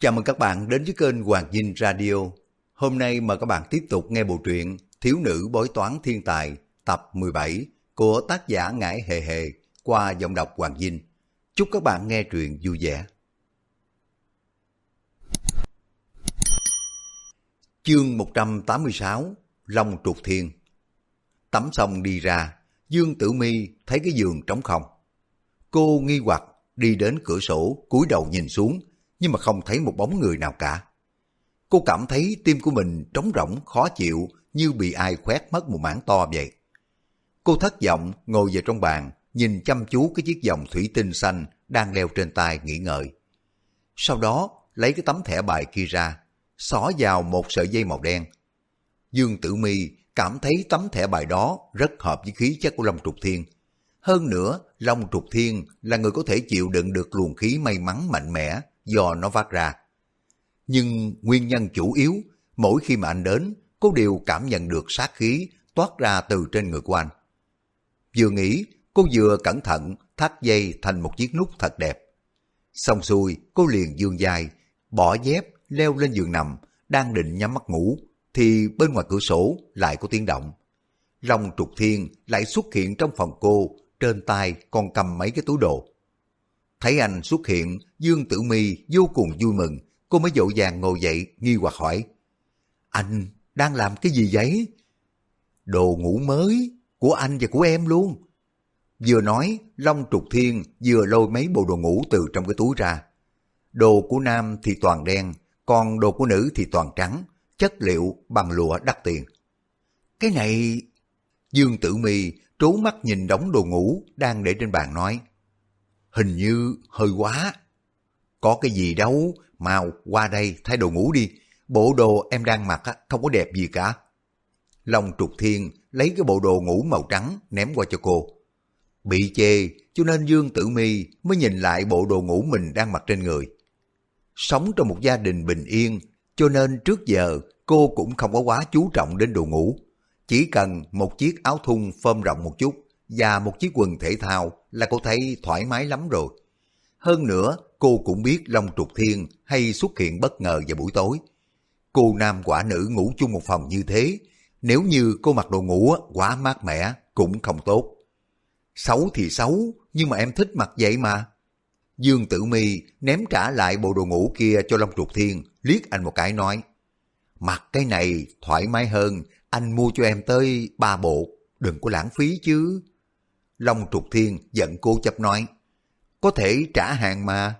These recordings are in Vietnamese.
Chào mừng các bạn đến với kênh Hoàng Dinh Radio. Hôm nay mời các bạn tiếp tục nghe bộ truyện Thiếu nữ bói toán thiên tài tập 17 của tác giả Ngải Hề Hề qua giọng đọc Hoàng Dinh. Chúc các bạn nghe truyện vui vẻ. Chương 186 Long trục thiên Tắm xong đi ra, Dương Tử Mi thấy cái giường trống không. Cô nghi hoặc đi đến cửa sổ cúi đầu nhìn xuống nhưng mà không thấy một bóng người nào cả. Cô cảm thấy tim của mình trống rỗng, khó chịu như bị ai khoét mất một mảng to vậy. Cô thất vọng ngồi về trong bàn, nhìn chăm chú cái chiếc vòng thủy tinh xanh đang leo trên tay nghỉ ngợi. Sau đó lấy cái tấm thẻ bài kia ra, xỏ vào một sợi dây màu đen. Dương Tử Mi cảm thấy tấm thẻ bài đó rất hợp với khí chất của Long Trục Thiên. Hơn nữa, Long Trục Thiên là người có thể chịu đựng được luồng khí may mắn mạnh mẽ do nó phát ra. Nhưng nguyên nhân chủ yếu, mỗi khi mà anh đến, cô đều cảm nhận được sát khí toát ra từ trên người của anh. Vừa nghĩ, cô vừa cẩn thận thắt dây thành một chiếc nút thật đẹp. Xong xuôi, cô liền dương dài, bỏ dép, leo lên giường nằm, đang định nhắm mắt ngủ, thì bên ngoài cửa sổ lại có tiếng động. Long trục thiên lại xuất hiện trong phòng cô, trên tay còn cầm mấy cái túi đồ. Thấy anh xuất hiện, Dương Tử Mi vô cùng vui mừng, cô mới dỗ dàng ngồi dậy, nghi hoặc hỏi. Anh đang làm cái gì vậy? Đồ ngủ mới, của anh và của em luôn. Vừa nói, Long Trục Thiên vừa lôi mấy bộ đồ ngủ từ trong cái túi ra. Đồ của nam thì toàn đen, còn đồ của nữ thì toàn trắng, chất liệu bằng lụa đắt tiền. Cái này... Dương Tử Mi trố mắt nhìn đống đồ ngủ đang để trên bàn nói. Hình như hơi quá. Có cái gì đâu, mau qua đây thay đồ ngủ đi. Bộ đồ em đang mặc không có đẹp gì cả. Long trục thiên lấy cái bộ đồ ngủ màu trắng ném qua cho cô. Bị chê cho nên Dương Tử Mi mới nhìn lại bộ đồ ngủ mình đang mặc trên người. Sống trong một gia đình bình yên cho nên trước giờ cô cũng không có quá chú trọng đến đồ ngủ. Chỉ cần một chiếc áo thun phơm rộng một chút và một chiếc quần thể thao là cô thấy thoải mái lắm rồi. Hơn nữa, cô cũng biết Long Trục Thiên hay xuất hiện bất ngờ vào buổi tối. Cô nam quả nữ ngủ chung một phòng như thế, nếu như cô mặc đồ ngủ quá mát mẻ cũng không tốt. Xấu thì xấu, nhưng mà em thích mặc vậy mà. Dương Tử Mi ném trả lại bộ đồ ngủ kia cho Long Trục Thiên, liếc anh một cái nói. Mặc cái này thoải mái hơn, anh mua cho em tới ba bộ, đừng có lãng phí chứ. Long Trục Thiên giận cô chấp nói, có thể trả hàng mà.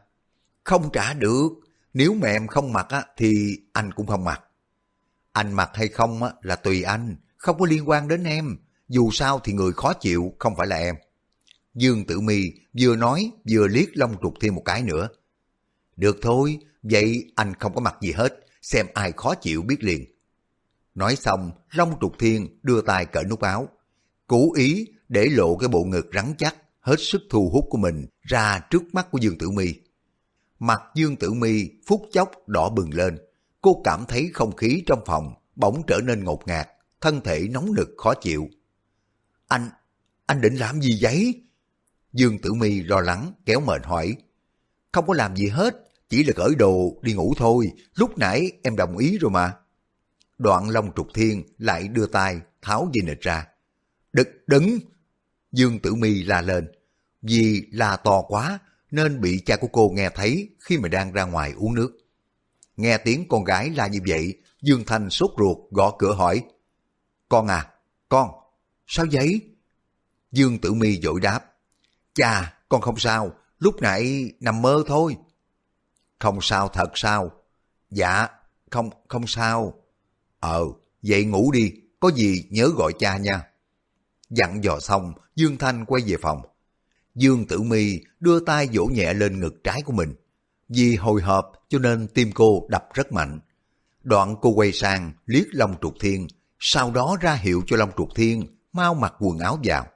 Không trả được, nếu mà em không mặc á, thì anh cũng không mặc. Anh mặc hay không á, là tùy anh, không có liên quan đến em. Dù sao thì người khó chịu không phải là em. Dương Tử Mi vừa nói vừa liếc Long Trục Thiên một cái nữa. Được thôi, vậy anh không có mặc gì hết, xem ai khó chịu biết liền. Nói xong, Long Trục Thiên đưa tay cởi nút áo. Cố ý để lộ cái bộ ngực rắn chắc, hết sức thu hút của mình ra trước mắt của Dương Tử Mi. Mặt Dương Tử Mi phút chốc đỏ bừng lên, cô cảm thấy không khí trong phòng bỗng trở nên ngột ngạt, thân thể nóng nực khó chịu. Anh, anh định làm gì vậy? Dương Tử Mi lo lắng kéo mệt hỏi. Không có làm gì hết, chỉ là cởi đồ đi ngủ thôi, lúc nãy em đồng ý rồi mà. Đoạn Long Trục Thiên lại đưa tay tháo dây nịch ra. Đừng, đừng! Dương Tử Mi la lên. Vì là to quá nên bị cha của cô nghe thấy khi mà đang ra ngoài uống nước. Nghe tiếng con gái la như vậy, Dương Thanh sốt ruột gõ cửa hỏi. Con à, con, sao vậy? Dương Tử Mi dội đáp. Cha, con không sao, lúc nãy nằm mơ thôi. Không sao thật sao? Dạ, không, không sao. Ờ, vậy ngủ đi, có gì nhớ gọi cha nha. Dặn dò xong, Dương Thanh quay về phòng. Dương Tử Mi đưa tay vỗ nhẹ lên ngực trái của mình. Vì hồi hộp cho nên tim cô đập rất mạnh. Đoạn cô quay sang liếc Long Trục Thiên, sau đó ra hiệu cho Long Trục Thiên mau mặc quần áo vào.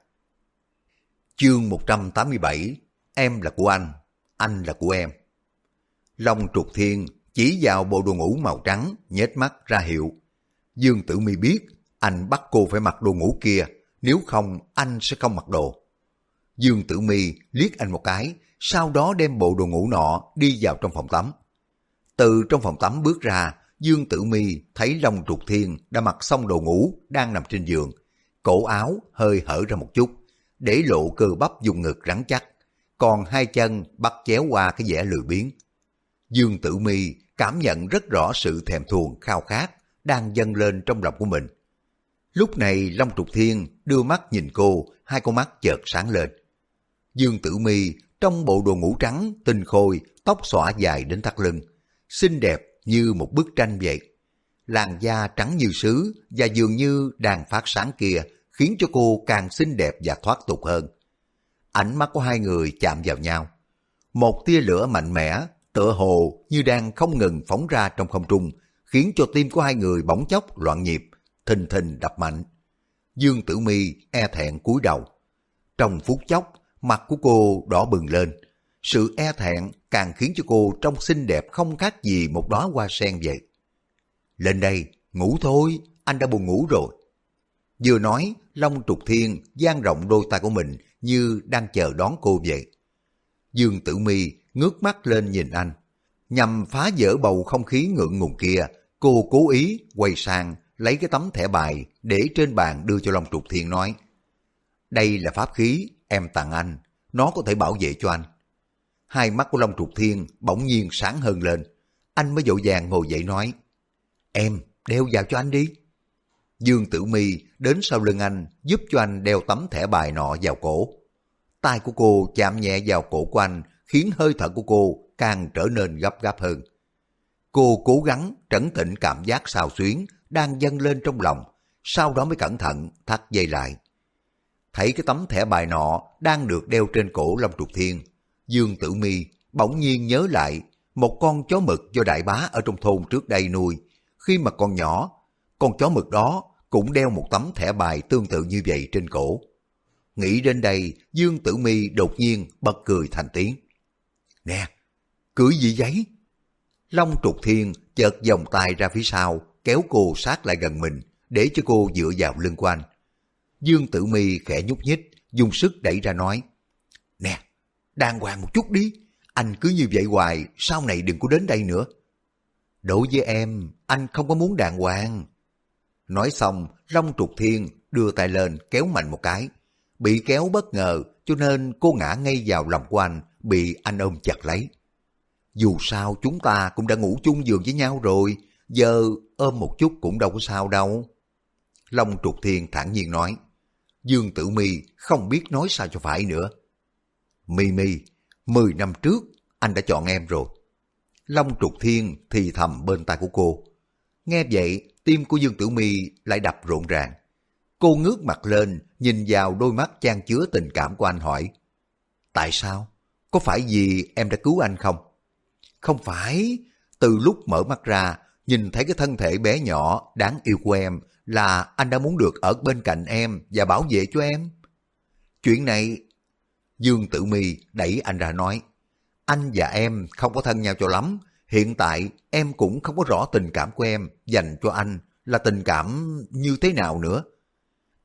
Chương 187 Em là của anh, anh là của em. Long Trục Thiên chỉ vào bộ đồ ngủ màu trắng, nhếch mắt ra hiệu. Dương Tử Mi biết anh bắt cô phải mặc đồ ngủ kia, nếu không anh sẽ không mặc đồ. Dương Tử Mi liếc anh một cái, sau đó đem bộ đồ ngủ nọ đi vào trong phòng tắm. Từ trong phòng tắm bước ra, Dương Tử Mi thấy Long Trục Thiên đã mặc xong đồ ngủ, đang nằm trên giường. Cổ áo hơi hở ra một chút, để lộ cơ bắp dùng ngực rắn chắc. Còn hai chân bắt chéo qua cái vẻ lười biếng. Dương Tử Mi cảm nhận rất rõ sự thèm thuồng khao khát đang dâng lên trong lòng của mình. Lúc này Long Trục Thiên đưa mắt nhìn cô, hai con mắt chợt sáng lên. Dương Tử Mi trong bộ đồ ngủ trắng, tinh khôi, tóc xõa dài đến thắt lưng, xinh đẹp như một bức tranh vậy. Làn da trắng như sứ và dường như đang phát sáng kia khiến cho cô càng xinh đẹp và thoát tục hơn. Ánh mắt của hai người chạm vào nhau. Một tia lửa mạnh mẽ, tựa hồ như đang không ngừng phóng ra trong không trung, khiến cho tim của hai người bỗng chốc loạn nhịp, thình thình đập mạnh. Dương Tử Mi e thẹn cúi đầu. Trong phút chốc, mặt của cô đỏ bừng lên. Sự e thẹn càng khiến cho cô trông xinh đẹp không khác gì một đóa hoa sen vậy. Lên đây, ngủ thôi, anh đã buồn ngủ rồi. Vừa nói, Long Trục Thiên dang rộng đôi tay của mình như đang chờ đón cô vậy. Dương Tử Mi ngước mắt lên nhìn anh. Nhằm phá vỡ bầu không khí ngượng ngùng kia, cô cố ý quay sang lấy cái tấm thẻ bài để trên bàn đưa cho Long Trục Thiên nói. Đây là pháp khí em tặng anh, nó có thể bảo vệ cho anh. Hai mắt của Long Trục Thiên bỗng nhiên sáng hơn lên. Anh mới dội vàng ngồi dậy nói, Em, đeo vào cho anh đi. Dương Tử Mi đến sau lưng anh giúp cho anh đeo tấm thẻ bài nọ vào cổ. tay của cô chạm nhẹ vào cổ của anh khiến hơi thở của cô càng trở nên gấp gáp hơn. Cô cố gắng trấn tĩnh cảm giác xào xuyến đang dâng lên trong lòng, sau đó mới cẩn thận thắt dây lại. Thấy cái tấm thẻ bài nọ đang được đeo trên cổ Long Trục Thiên, Dương Tử Mi bỗng nhiên nhớ lại một con chó mực do đại bá ở trong thôn trước đây nuôi. Khi mà còn nhỏ, con chó mực đó cũng đeo một tấm thẻ bài tương tự như vậy trên cổ. Nghĩ đến đây, Dương Tử Mi đột nhiên bật cười thành tiếng. Nè, cưỡi gì giấy? Long trục thiên chợt vòng tay ra phía sau, kéo cô sát lại gần mình, để cho cô dựa vào lưng của anh. Dương Tử Mi khẽ nhúc nhích, dùng sức đẩy ra nói. Nè, đàng hoàng một chút đi, anh cứ như vậy hoài, sau này đừng có đến đây nữa. Đối với em, anh không có muốn đàng hoàng. Nói xong, Long Trục Thiên đưa tay lên kéo mạnh một cái. Bị kéo bất ngờ cho nên cô ngã ngay vào lòng của anh, bị anh ôm chặt lấy. Dù sao chúng ta cũng đã ngủ chung giường với nhau rồi, giờ ôm một chút cũng đâu có sao đâu. Long Trục Thiên thản nhiên nói. Dương Tử Mi không biết nói sao cho phải nữa. Mi Mi, 10 năm trước anh đã chọn em rồi. Long Trục Thiên thì thầm bên tai của cô. Nghe vậy, tim của Dương Tử Mi lại đập rộn ràng. Cô ngước mặt lên, nhìn vào đôi mắt trang chứa tình cảm của anh hỏi. Tại sao? Có phải vì em đã cứu anh không? Không phải. Từ lúc mở mắt ra, nhìn thấy cái thân thể bé nhỏ, đáng yêu của em là anh đã muốn được ở bên cạnh em và bảo vệ cho em. Chuyện này, Dương Tử Mi đẩy anh ra nói, anh và em không có thân nhau cho lắm, hiện tại em cũng không có rõ tình cảm của em dành cho anh là tình cảm như thế nào nữa.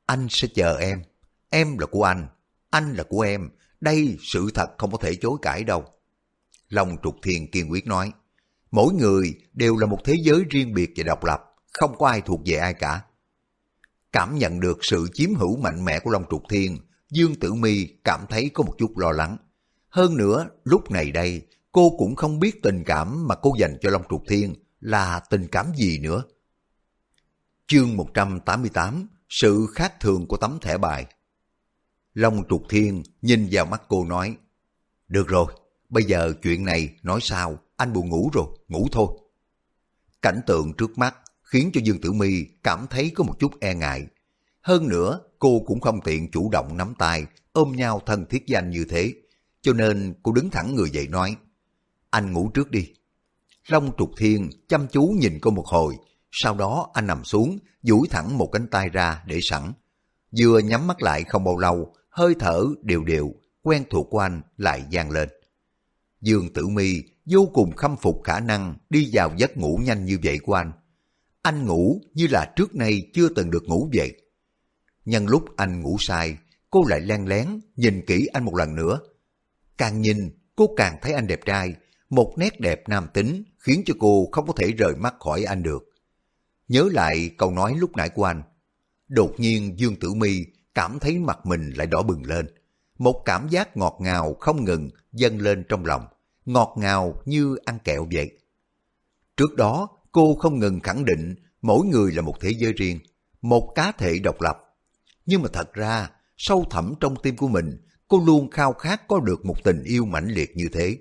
Anh sẽ chờ em, em là của anh, anh là của em, đây sự thật không có thể chối cãi đâu. Long Trục Thiên kiên quyết nói, mỗi người đều là một thế giới riêng biệt và độc lập, không có ai thuộc về ai cả. Cảm nhận được sự chiếm hữu mạnh mẽ của Long Trục Thiên, Dương Tử Mi cảm thấy có một chút lo lắng. Hơn nữa, lúc này đây, cô cũng không biết tình cảm mà cô dành cho Long Trục Thiên là tình cảm gì nữa. Chương 188 Sự khác thường của tấm thẻ bài Long Trục Thiên nhìn vào mắt cô nói Được rồi, bây giờ chuyện này nói sao, anh buồn ngủ rồi, ngủ thôi. Cảnh tượng trước mắt khiến cho Dương Tử Mi cảm thấy có một chút e ngại. Hơn nữa, cô cũng không tiện chủ động nắm tay, ôm nhau thân thiết danh như thế, cho nên cô đứng thẳng người dậy nói, anh ngủ trước đi. Long trục thiên chăm chú nhìn cô một hồi, sau đó anh nằm xuống, duỗi thẳng một cánh tay ra để sẵn. Vừa nhắm mắt lại không bao lâu, hơi thở đều đều, quen thuộc của anh lại gian lên. Dương Tử Mi vô cùng khâm phục khả năng đi vào giấc ngủ nhanh như vậy của anh. Anh ngủ như là trước nay chưa từng được ngủ vậy. Nhân lúc anh ngủ sai, cô lại len lén nhìn kỹ anh một lần nữa. Càng nhìn, cô càng thấy anh đẹp trai, một nét đẹp nam tính khiến cho cô không có thể rời mắt khỏi anh được. Nhớ lại câu nói lúc nãy của anh, đột nhiên Dương Tử Mi cảm thấy mặt mình lại đỏ bừng lên. Một cảm giác ngọt ngào không ngừng dâng lên trong lòng, ngọt ngào như ăn kẹo vậy. Trước đó, cô không ngừng khẳng định mỗi người là một thế giới riêng, một cá thể độc lập. Nhưng mà thật ra, sâu thẳm trong tim của mình, cô luôn khao khát có được một tình yêu mãnh liệt như thế.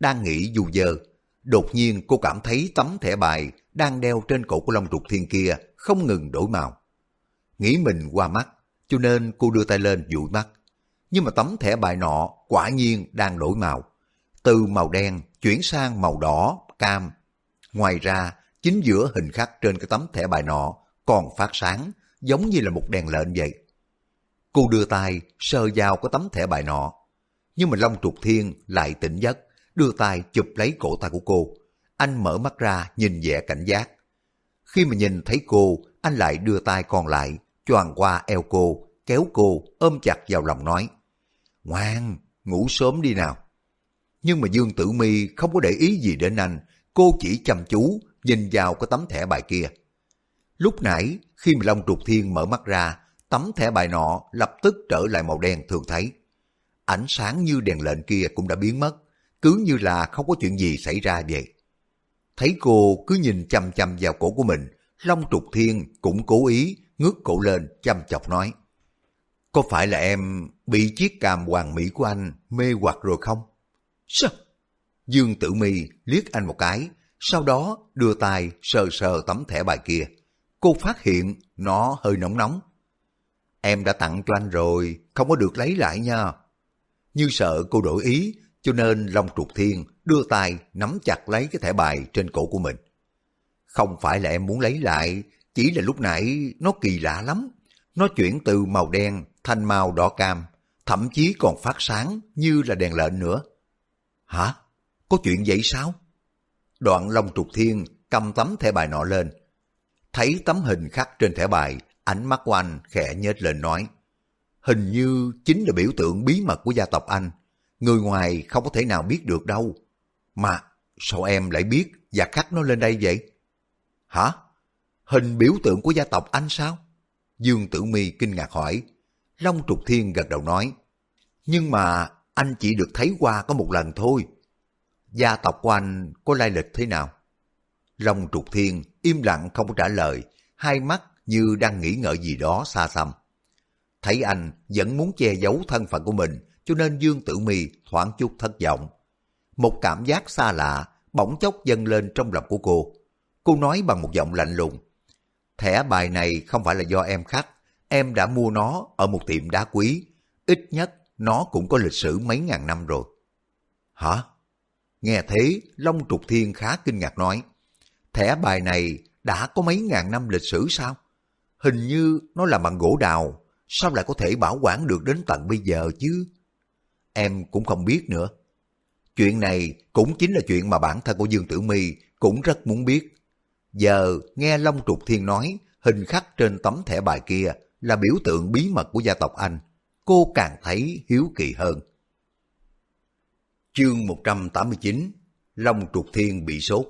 Đang nghĩ dù giờ, đột nhiên cô cảm thấy tấm thẻ bài đang đeo trên cổ của Long Trục Thiên kia không ngừng đổi màu. Nghĩ mình qua mắt, cho nên cô đưa tay lên dụi mắt. Nhưng mà tấm thẻ bài nọ quả nhiên đang đổi màu. Từ màu đen chuyển sang màu đỏ, cam. Ngoài ra, chính giữa hình khắc trên cái tấm thẻ bài nọ còn phát sáng, giống như là một đèn lệnh vậy. Cô đưa tay sờ vào cái tấm thẻ bài nọ. Nhưng mà Long Trục Thiên lại tỉnh giấc, đưa tay chụp lấy cổ tay của cô. Anh mở mắt ra nhìn vẻ cảnh giác. Khi mà nhìn thấy cô, anh lại đưa tay còn lại, choàng qua eo cô, kéo cô, ôm chặt vào lòng nói. Ngoan, ngủ sớm đi nào. Nhưng mà Dương Tử Mi không có để ý gì đến anh, cô chỉ chăm chú nhìn vào cái tấm thẻ bài kia. Lúc nãy, khi mà Long Trục Thiên mở mắt ra, tấm thẻ bài nọ lập tức trở lại màu đen thường thấy. Ánh sáng như đèn lệnh kia cũng đã biến mất, cứ như là không có chuyện gì xảy ra vậy. Thấy cô cứ nhìn chăm chăm vào cổ của mình, Long Trục Thiên cũng cố ý ngước cổ lên chăm chọc nói. Có phải là em bị chiếc càm hoàng mỹ của anh mê hoặc rồi không? Sao? Dương Tử Mi liếc anh một cái, sau đó đưa tay sờ sờ tấm thẻ bài kia. Cô phát hiện nó hơi nóng nóng. Em đã tặng cho anh rồi, không có được lấy lại nha. Như sợ cô đổi ý, cho nên Long Trục Thiên đưa tay nắm chặt lấy cái thẻ bài trên cổ của mình. Không phải là em muốn lấy lại, chỉ là lúc nãy nó kỳ lạ lắm. Nó chuyển từ màu đen thành màu đỏ cam, thậm chí còn phát sáng như là đèn lệnh nữa. Hả? Có chuyện vậy sao? Đoạn Long Trục Thiên cầm tấm thẻ bài nọ lên. Thấy tấm hình khắc trên thẻ bài, ánh mắt của anh khẽ nhếch lên nói. Hình như chính là biểu tượng bí mật của gia tộc anh. Người ngoài không có thể nào biết được đâu. Mà sao em lại biết và khắc nó lên đây vậy? Hả? Hình biểu tượng của gia tộc anh sao? Dương Tử Mi kinh ngạc hỏi. Long Trục Thiên gật đầu nói. Nhưng mà anh chỉ được thấy qua có một lần thôi. Gia tộc của anh có lai lịch thế nào? Long Trục Thiên im lặng không có trả lời, hai mắt như đang nghĩ ngợi gì đó xa xăm. Thấy anh vẫn muốn che giấu thân phận của mình, cho nên Dương Tử Mi thoáng chút thất vọng. Một cảm giác xa lạ bỗng chốc dâng lên trong lòng của cô. Cô nói bằng một giọng lạnh lùng. Thẻ bài này không phải là do em khắc, em đã mua nó ở một tiệm đá quý. Ít nhất nó cũng có lịch sử mấy ngàn năm rồi. Hả? Nghe thế, Long Trục Thiên khá kinh ngạc nói. Thẻ bài này đã có mấy ngàn năm lịch sử sao? Hình như nó là bằng gỗ đào, sao lại có thể bảo quản được đến tận bây giờ chứ? Em cũng không biết nữa. Chuyện này cũng chính là chuyện mà bản thân của Dương Tử My cũng rất muốn biết. Giờ nghe Long Trục Thiên nói hình khắc trên tấm thẻ bài kia là biểu tượng bí mật của gia tộc anh, cô càng thấy hiếu kỳ hơn. Chương 189 Long Trục Thiên bị sốt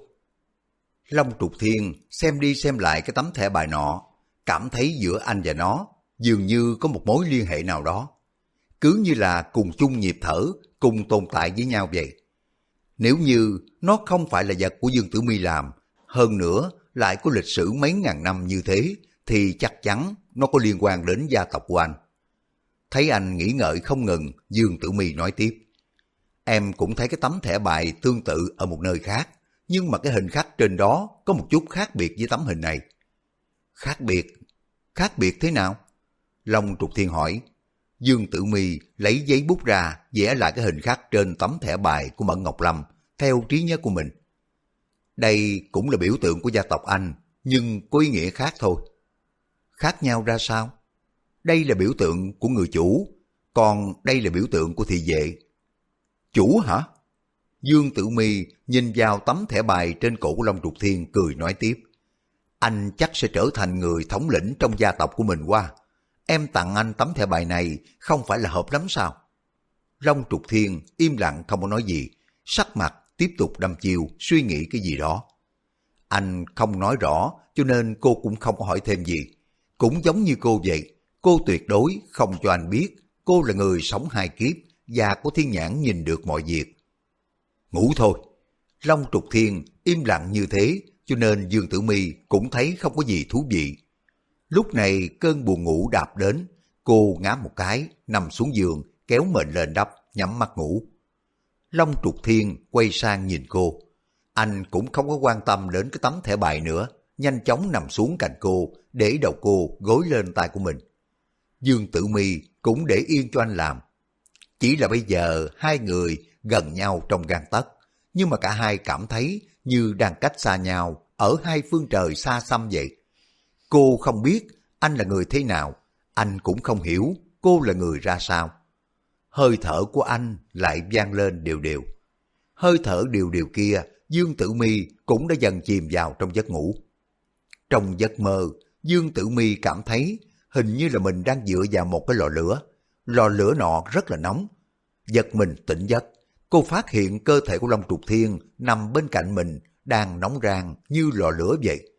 Long Trục Thiên xem đi xem lại cái tấm thẻ bài nọ, cảm thấy giữa anh và nó dường như có một mối liên hệ nào đó. Cứ như là cùng chung nhịp thở, cùng tồn tại với nhau vậy. Nếu như nó không phải là vật của Dương Tử Mi làm, hơn nữa lại có lịch sử mấy ngàn năm như thế, thì chắc chắn nó có liên quan đến gia tộc của anh. Thấy anh nghĩ ngợi không ngừng, Dương Tử Mi nói tiếp. Em cũng thấy cái tấm thẻ bài tương tự ở một nơi khác, nhưng mà cái hình khắc trên đó có một chút khác biệt với tấm hình này. Khác biệt? Khác biệt thế nào? Long Trục Thiên hỏi. Dương Tử Mi lấy giấy bút ra vẽ lại cái hình khắc trên tấm thẻ bài của Mẫn Ngọc Lâm theo trí nhớ của mình. Đây cũng là biểu tượng của gia tộc Anh, nhưng có ý nghĩa khác thôi. Khác nhau ra sao? Đây là biểu tượng của người chủ, còn đây là biểu tượng của thị vệ. Chủ hả? Dương Tử Mi nhìn vào tấm thẻ bài trên cổ của Long Trục Thiên cười nói tiếp. Anh chắc sẽ trở thành người thống lĩnh trong gia tộc của mình qua. Em tặng anh tấm thẻ bài này không phải là hợp lắm sao? Long Trục Thiên im lặng không có nói gì, sắc mặt tiếp tục đâm chiêu, suy nghĩ cái gì đó. Anh không nói rõ, cho nên cô cũng không hỏi thêm gì. Cũng giống như cô vậy, cô tuyệt đối không cho anh biết cô là người sống hai kiếp và có thiên nhãn nhìn được mọi việc. Ngủ thôi. Long trục thiên im lặng như thế, cho nên Dương Tử Mi cũng thấy không có gì thú vị. Lúc này cơn buồn ngủ đạp đến, cô ngáp một cái, nằm xuống giường, kéo mền lên đắp, nhắm mắt ngủ. Long trục thiên quay sang nhìn cô. Anh cũng không có quan tâm đến cái tấm thẻ bài nữa, nhanh chóng nằm xuống cạnh cô, để đầu cô gối lên tay của mình. Dương Tử Mi cũng để yên cho anh làm. Chỉ là bây giờ hai người gần nhau trong gan tấc, nhưng mà cả hai cảm thấy như đang cách xa nhau ở hai phương trời xa xăm vậy. Cô không biết anh là người thế nào, anh cũng không hiểu cô là người ra sao. Hơi thở của anh lại vang lên đều đều. Hơi thở đều đều kia, Dương Tử Mi cũng đã dần chìm vào trong giấc ngủ. Trong giấc mơ, Dương Tử Mi cảm thấy hình như là mình đang dựa vào một cái lò lửa. Lò lửa nọ rất là nóng. Giật mình tỉnh giấc, cô phát hiện cơ thể của Long Trục Thiên nằm bên cạnh mình đang nóng rang như lò lửa vậy.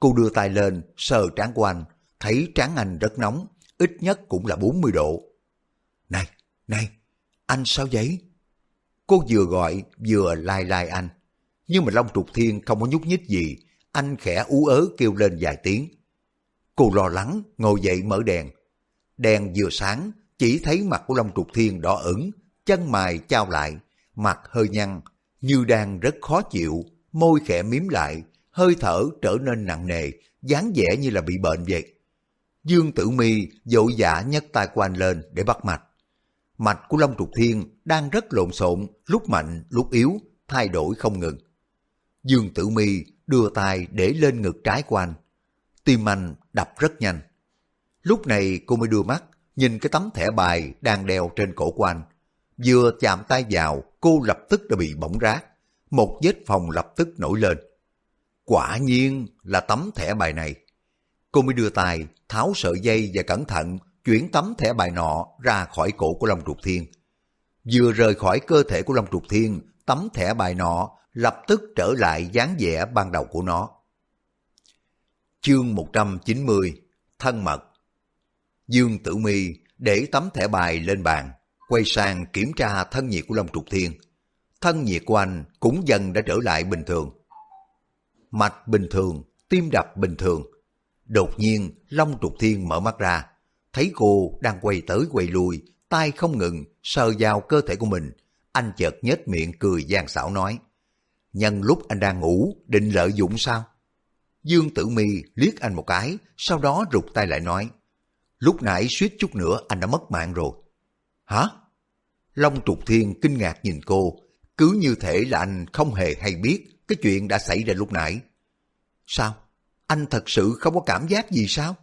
Cô đưa tay lên, sờ trán của anh, thấy trán anh rất nóng, ít nhất cũng là 40 độ. Này, này, anh sao vậy? Cô vừa gọi vừa lai lai anh. Nhưng mà Long Trục Thiên không có nhúc nhích gì, anh khẽ ú ớ kêu lên vài tiếng. Cô lo lắng, ngồi dậy mở đèn. Đèn vừa sáng, chỉ thấy mặt của Long Trục Thiên đỏ ửng, chân mày trao lại, mặt hơi nhăn, như đang rất khó chịu, môi khẽ miếm lại, hơi thở trở nên nặng nề, dáng vẻ như là bị bệnh vậy. Dương Tử Mi dội dã nhấc tay của anh lên để bắt mạch. Mạch của Long Trục Thiên đang rất lộn xộn, lúc mạnh, lúc yếu, thay đổi không ngừng. Dương Tử Mi đưa tay để lên ngực trái của anh. Tim anh đập rất nhanh. Lúc này cô mới đưa mắt, nhìn cái tấm thẻ bài đang đeo trên cổ của anh. Vừa chạm tay vào, cô lập tức đã bị bỏng rác. Một vết phòng lập tức nổi lên. Quả nhiên là tấm thẻ bài này. Cô mới đưa tay, tháo sợi dây và cẩn thận chuyển tấm thẻ bài nọ ra khỏi cổ của Long Trục Thiên. Vừa rời khỏi cơ thể của Long Trục Thiên, tấm thẻ bài nọ lập tức trở lại dáng vẻ ban đầu của nó. Chương 190 Thân mật Dương Tử Mi để tấm thẻ bài lên bàn, quay sang kiểm tra thân nhiệt của Long Trục Thiên. Thân nhiệt của anh cũng dần đã trở lại bình thường. Mạch bình thường, tim đập bình thường. Đột nhiên, Long Trục Thiên mở mắt ra, thấy cô đang quay tới quay lui, tay không ngừng, sờ vào cơ thể của mình. Anh chợt nhếch miệng cười gian xảo nói, nhân lúc anh đang ngủ, định lợi dụng sao? Dương Tử Mi liếc anh một cái, sau đó rụt tay lại nói, lúc nãy suýt chút nữa anh đã mất mạng rồi. Hả? Long Trục Thiên kinh ngạc nhìn cô, cứ như thể là anh không hề hay biết cái chuyện đã xảy ra lúc nãy. Sao? Anh thật sự không có cảm giác gì sao?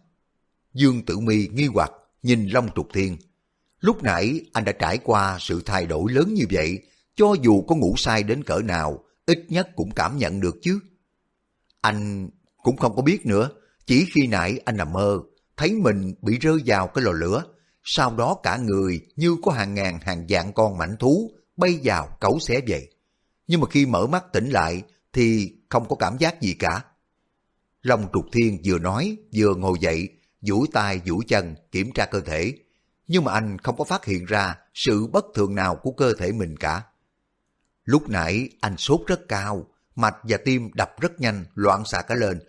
Dương Tử Mi nghi hoặc nhìn Long Trục Thiên. Lúc nãy anh đã trải qua sự thay đổi lớn như vậy, cho dù có ngủ sai đến cỡ nào, ít nhất cũng cảm nhận được chứ. Anh cũng không có biết nữa, chỉ khi nãy anh nằm mơ, thấy mình bị rơi vào cái lò lửa, sau đó cả người như có hàng ngàn hàng vạn con mảnh thú bay vào cấu xé vậy. Nhưng mà khi mở mắt tỉnh lại thì không có cảm giác gì cả. Long trục thiên vừa nói vừa ngồi dậy, duỗi tay duỗi chân kiểm tra cơ thể. Nhưng mà anh không có phát hiện ra sự bất thường nào của cơ thể mình cả. Lúc nãy anh sốt rất cao, mạch và tim đập rất nhanh, loạn xạ cả lên.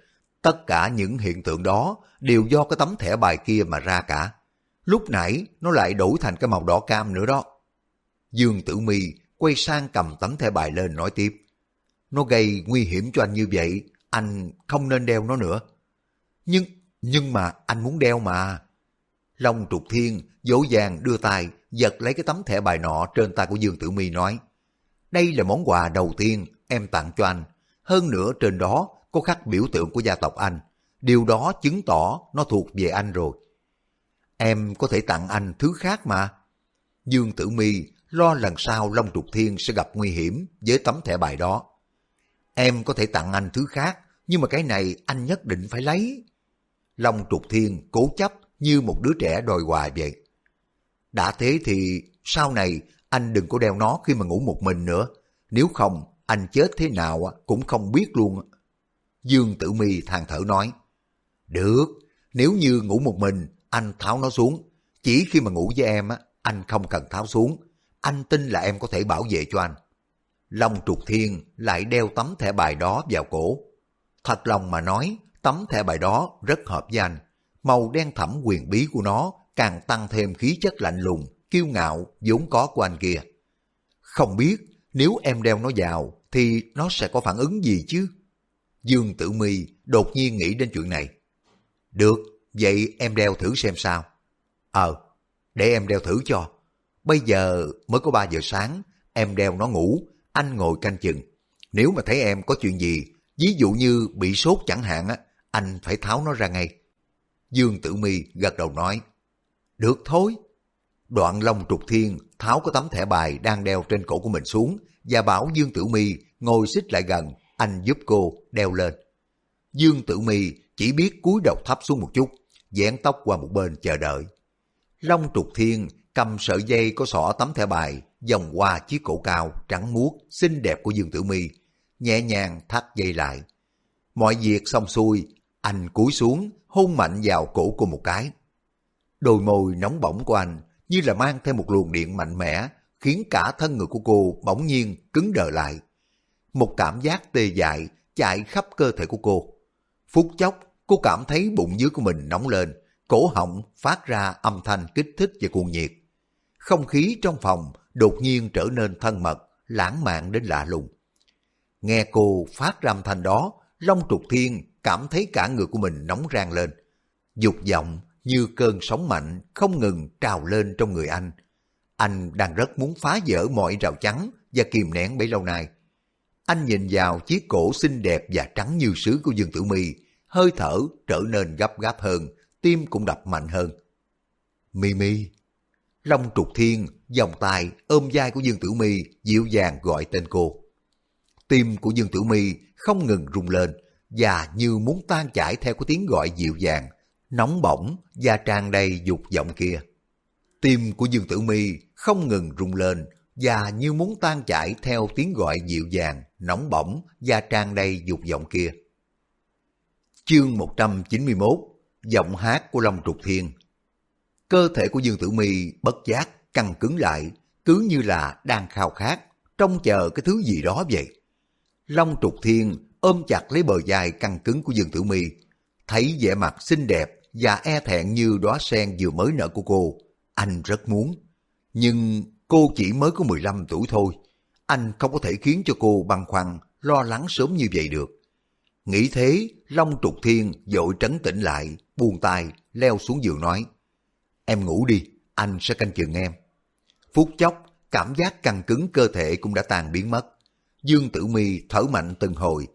Tất cả những hiện tượng đó đều do cái tấm thẻ bài kia mà ra cả. Lúc nãy nó lại đổi thành cái màu đỏ cam nữa đó. Dương Tử Mi quay sang cầm tấm thẻ bài lên nói tiếp. Nó gây nguy hiểm cho anh như vậy, anh không nên đeo nó nữa. Nhưng, nhưng mà anh muốn đeo mà. Long trục thiên dỗ dàng đưa tay giật lấy cái tấm thẻ bài nọ trên tay của Dương Tử Mi nói. Đây là món quà đầu tiên em tặng cho anh. Hơn nữa trên đó có khắc biểu tượng của gia tộc anh. Điều đó chứng tỏ nó thuộc về anh rồi. Em có thể tặng anh thứ khác mà. Dương Tử Mi lo lần sau Long Trục Thiên sẽ gặp nguy hiểm với tấm thẻ bài đó. Em có thể tặng anh thứ khác, nhưng mà cái này anh nhất định phải lấy. Long Trục Thiên cố chấp như một đứa trẻ đòi hoài vậy. Đã thế thì sau này anh đừng có đeo nó khi mà ngủ một mình nữa. nếu không anh chết thế nào cũng không biết luôn. Dương Tử Mi than thở nói, được, nếu như ngủ một mình, anh tháo nó xuống. Chỉ khi mà ngủ với em, anh không cần tháo xuống. Anh tin là em có thể bảo vệ cho anh. Long trục thiên lại đeo tấm thẻ bài đó vào cổ. Thật lòng mà nói, tấm thẻ bài đó rất hợp với anh. Màu đen thẳm quyền bí của nó càng tăng thêm khí chất lạnh lùng, kiêu ngạo, vốn có của anh kia. Không biết nếu em đeo nó vào thì nó sẽ có phản ứng gì chứ? Dương Tử Mi đột nhiên nghĩ đến chuyện này. Được, vậy em đeo thử xem sao. Ờ, để em đeo thử cho. Bây giờ mới có 3 giờ sáng, em đeo nó ngủ, anh ngồi canh chừng. Nếu mà thấy em có chuyện gì, ví dụ như bị sốt chẳng hạn, á, anh phải tháo nó ra ngay. Dương Tử Mi gật đầu nói, được thôi. Đoạn Long Trục Thiên tháo cái tấm thẻ bài đang đeo trên cổ của mình xuống và bảo Dương Tử Mi ngồi xích lại gần, anh giúp cô đeo lên. Dương Tử Mi chỉ biết cúi đầu thấp xuống một chút, dán tóc qua một bên chờ đợi. Long Trục Thiên cầm sợi dây có sỏ tấm thẻ bài, vòng qua chiếc cổ cao, trắng muốt, xinh đẹp của Dương Tử Mi, nhẹ nhàng thắt dây lại. Mọi việc xong xuôi, anh cúi xuống, hôn mạnh vào cổ cô một cái. Đôi môi nóng bỏng của anh như là mang theo một luồng điện mạnh mẽ, khiến cả thân người của cô bỗng nhiên cứng đờ lại. Một cảm giác tê dại chạy khắp cơ thể của cô. Phút chốc, cô cảm thấy bụng dưới của mình nóng lên, cổ họng phát ra âm thanh kích thích và cuồng nhiệt. Không khí trong phòng đột nhiên trở nên thân mật, lãng mạn đến lạ lùng. Nghe cô phát ra âm thanh đó, Long Trục Thiên cảm thấy cả người của mình nóng rang lên. Dục vọng như cơn sóng mạnh không ngừng trào lên trong người anh. Anh đang rất muốn phá vỡ mọi rào chắn và kìm nén bấy lâu nay. Anh nhìn vào chiếc cổ xinh đẹp và trắng như sứ của Dương Tử Mi, hơi thở trở nên gấp gáp hơn, tim cũng đập mạnh hơn. Mimi. Long trục thiên, vòng tay ôm vai của Dương Tử Mi dịu dàng gọi tên cô. Tim của Dương Tử Mi không ngừng rung lên và như muốn tan chảy theo cái tiếng gọi dịu dàng, nóng bỏng và tràn đầy dục vọng kia. Tim của Dương Tử Mi không ngừng rung lên và như muốn tan chảy theo tiếng gọi dịu dàng, nóng bỏng và tràn đầy dục vọng kia. Chương 191 Giọng hát của Long Trục Thiên Cơ thể của Dương Tử Mi bất giác, căng cứng lại, cứ như là đang khao khát, trông chờ cái thứ gì đó vậy. Long Trục Thiên ôm chặt lấy bờ dài căng cứng của Dương Tử Mi, thấy vẻ mặt xinh đẹp và e thẹn như đóa sen vừa mới nở của cô, anh rất muốn. Nhưng cô chỉ mới có 15 tuổi thôi, anh không có thể khiến cho cô băn khoăn, lo lắng sớm như vậy được. Nghĩ thế, Long Trục Thiên dội trấn tĩnh lại, buông tay, leo xuống giường nói. Em ngủ đi, anh sẽ canh chừng em. Phút chốc, cảm giác căng cứng cơ thể cũng đã tan biến mất. Dương Tử Mi thở mạnh từng hồi.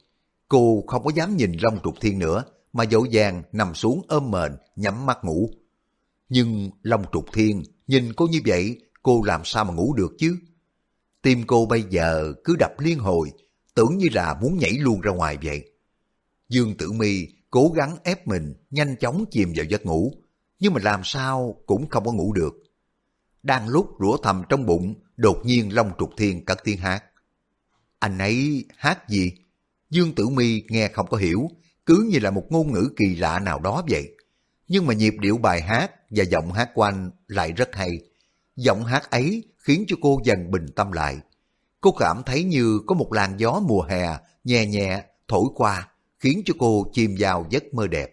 Cô không có dám nhìn Long Trục Thiên nữa, mà dỗ dàng nằm xuống ôm mền, nhắm mắt ngủ. Nhưng Long Trục Thiên nhìn cô như vậy, cô làm sao mà ngủ được chứ? Tim cô bây giờ cứ đập liên hồi, tưởng như là muốn nhảy luôn ra ngoài vậy. Dương Tử Mi cố gắng ép mình nhanh chóng chìm vào giấc ngủ, nhưng mà làm sao cũng không có ngủ được. Đang lúc rủa thầm trong bụng, đột nhiên Long Trục Thiên cất tiếng hát. Anh ấy hát gì? Dương Tử Mi nghe không có hiểu, cứ như là một ngôn ngữ kỳ lạ nào đó vậy. Nhưng mà nhịp điệu bài hát và giọng hát của anh lại rất hay. Giọng hát ấy khiến cho cô dần bình tâm lại. Cô cảm thấy như có một làn gió mùa hè nhẹ nhẹ thổi qua, khiến cho cô chìm vào giấc mơ đẹp.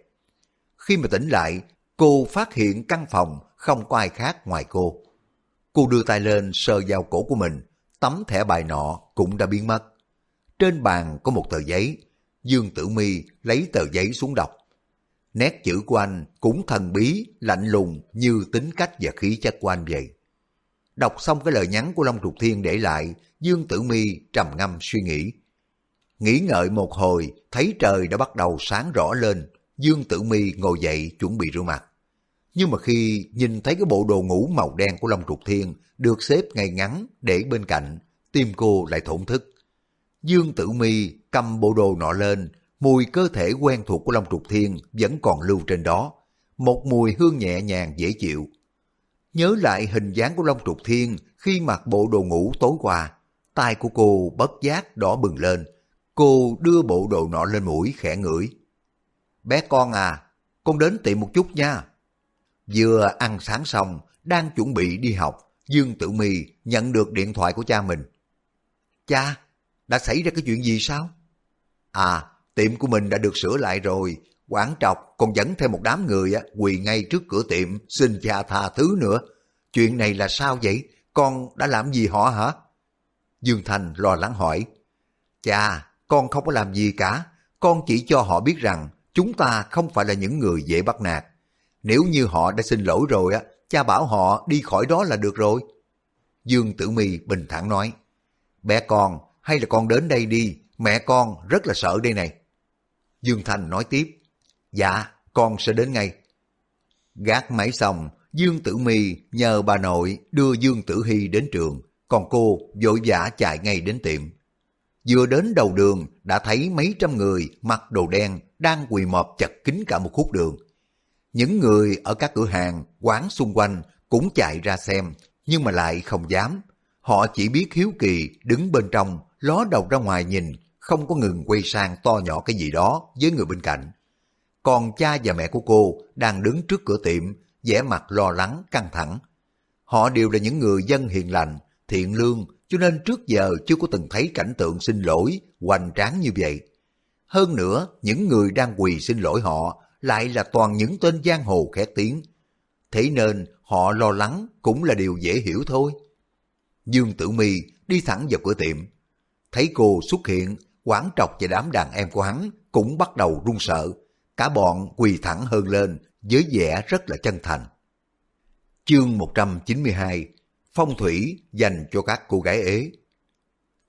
Khi mà tỉnh lại, cô phát hiện căn phòng không có ai khác ngoài cô. Cô đưa tay lên sờ vào cổ của mình, tấm thẻ bài nọ cũng đã biến mất. Trên bàn có một tờ giấy, Dương Tử Mi lấy tờ giấy xuống đọc. Nét chữ của anh cũng thần bí, lạnh lùng như tính cách và khí chất của anh vậy. Đọc xong cái lời nhắn của Long Trục Thiên để lại, Dương Tử Mi trầm ngâm suy nghĩ. Nghĩ ngợi một hồi, thấy trời đã bắt đầu sáng rõ lên, Dương Tử Mi ngồi dậy chuẩn bị rửa mặt. Nhưng mà khi nhìn thấy cái bộ đồ ngủ màu đen của Long Trục Thiên được xếp ngay ngắn để bên cạnh, tim cô lại thổn thức. Dương Tử Mi cầm bộ đồ nọ lên, mùi cơ thể quen thuộc của Long Trục Thiên vẫn còn lưu trên đó. Một mùi hương nhẹ nhàng dễ chịu. Nhớ lại hình dáng của Long Trục Thiên khi mặc bộ đồ ngủ tối qua, Tai của cô bất giác đỏ bừng lên. Cô đưa bộ đồ nọ lên mũi khẽ ngửi. Bé con à, con đến tiệm một chút nha. Vừa ăn sáng xong, đang chuẩn bị đi học, Dương Tử My nhận được điện thoại của cha mình. Cha, đã xảy ra cái chuyện gì sao? À, tiệm của mình đã được sửa lại rồi, quán trọc còn dẫn thêm một đám người quỳ ngay trước cửa tiệm xin cha tha thứ nữa. Chuyện này là sao vậy? Con đã làm gì họ hả? Dương Thành lo lắng hỏi. Cha, con không có làm gì cả. Con chỉ cho họ biết rằng chúng ta không phải là những người dễ bắt nạt. Nếu như họ đã xin lỗi rồi á, cha bảo họ đi khỏi đó là được rồi. Dương Tử Mi bình thản nói. Bé con, hay là con đến đây đi, mẹ con rất là sợ đây này. Dương Thành nói tiếp. Dạ, con sẽ đến ngay. Gác máy xong, Dương Tử Mi nhờ bà nội đưa Dương Tử Hy đến trường, còn cô vội vã chạy ngay đến tiệm. Vừa đến đầu đường đã thấy mấy trăm người mặc đồ đen đang quỳ mọp chật kín cả một khúc đường. Những người ở các cửa hàng, quán xung quanh cũng chạy ra xem, nhưng mà lại không dám. Họ chỉ biết hiếu kỳ đứng bên trong, ló đầu ra ngoài nhìn, không có ngừng quay sang to nhỏ cái gì đó với người bên cạnh. Còn cha và mẹ của cô đang đứng trước cửa tiệm, vẻ mặt lo lắng, căng thẳng. Họ đều là những người dân hiền lành, thiện lương, cho nên trước giờ chưa có từng thấy cảnh tượng xin lỗi, hoành tráng như vậy. Hơn nữa, những người đang quỳ xin lỗi họ lại là toàn những tên giang hồ khét tiếng. Thế nên họ lo lắng cũng là điều dễ hiểu thôi. Dương Tử Mi đi thẳng vào cửa tiệm. Thấy cô xuất hiện, quán trọc và đám đàn em của hắn cũng bắt đầu run sợ. Cả bọn quỳ thẳng hơn lên với vẻ rất là chân thành. Chương 192 Phong thủy dành cho các cô gái ế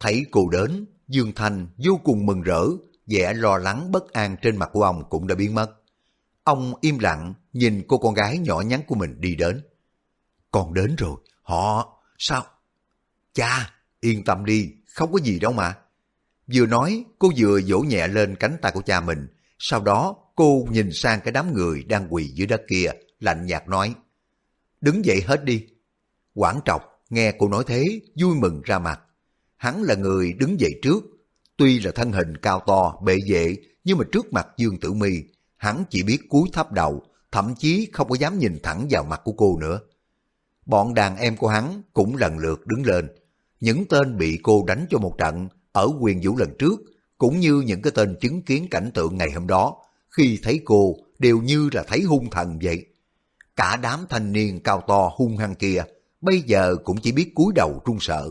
Thấy cô đến, Dương Thanh vô cùng mừng rỡ, vẻ lo lắng bất an trên mặt của ông cũng đã biến mất. Ông im lặng nhìn cô con gái nhỏ nhắn của mình đi đến. Con đến rồi, họ... Sao? Cha, yên tâm đi, không có gì đâu mà. Vừa nói, cô vừa vỗ nhẹ lên cánh tay của cha mình. Sau đó, cô nhìn sang cái đám người đang quỳ dưới đất kia, lạnh nhạt nói. Đứng dậy hết đi. Quảng trọc, nghe cô nói thế, vui mừng ra mặt. Hắn là người đứng dậy trước. Tuy là thân hình cao to, bệ vệ, nhưng mà trước mặt Dương Tử My hắn chỉ biết cúi thấp đầu, thậm chí không có dám nhìn thẳng vào mặt của cô nữa. Bọn đàn em của hắn cũng lần lượt đứng lên. Những tên bị cô đánh cho một trận ở quyền vũ lần trước, cũng như những cái tên chứng kiến cảnh tượng ngày hôm đó, khi thấy cô đều như là thấy hung thần vậy. Cả đám thanh niên cao to hung hăng kia, bây giờ cũng chỉ biết cúi đầu run sợ.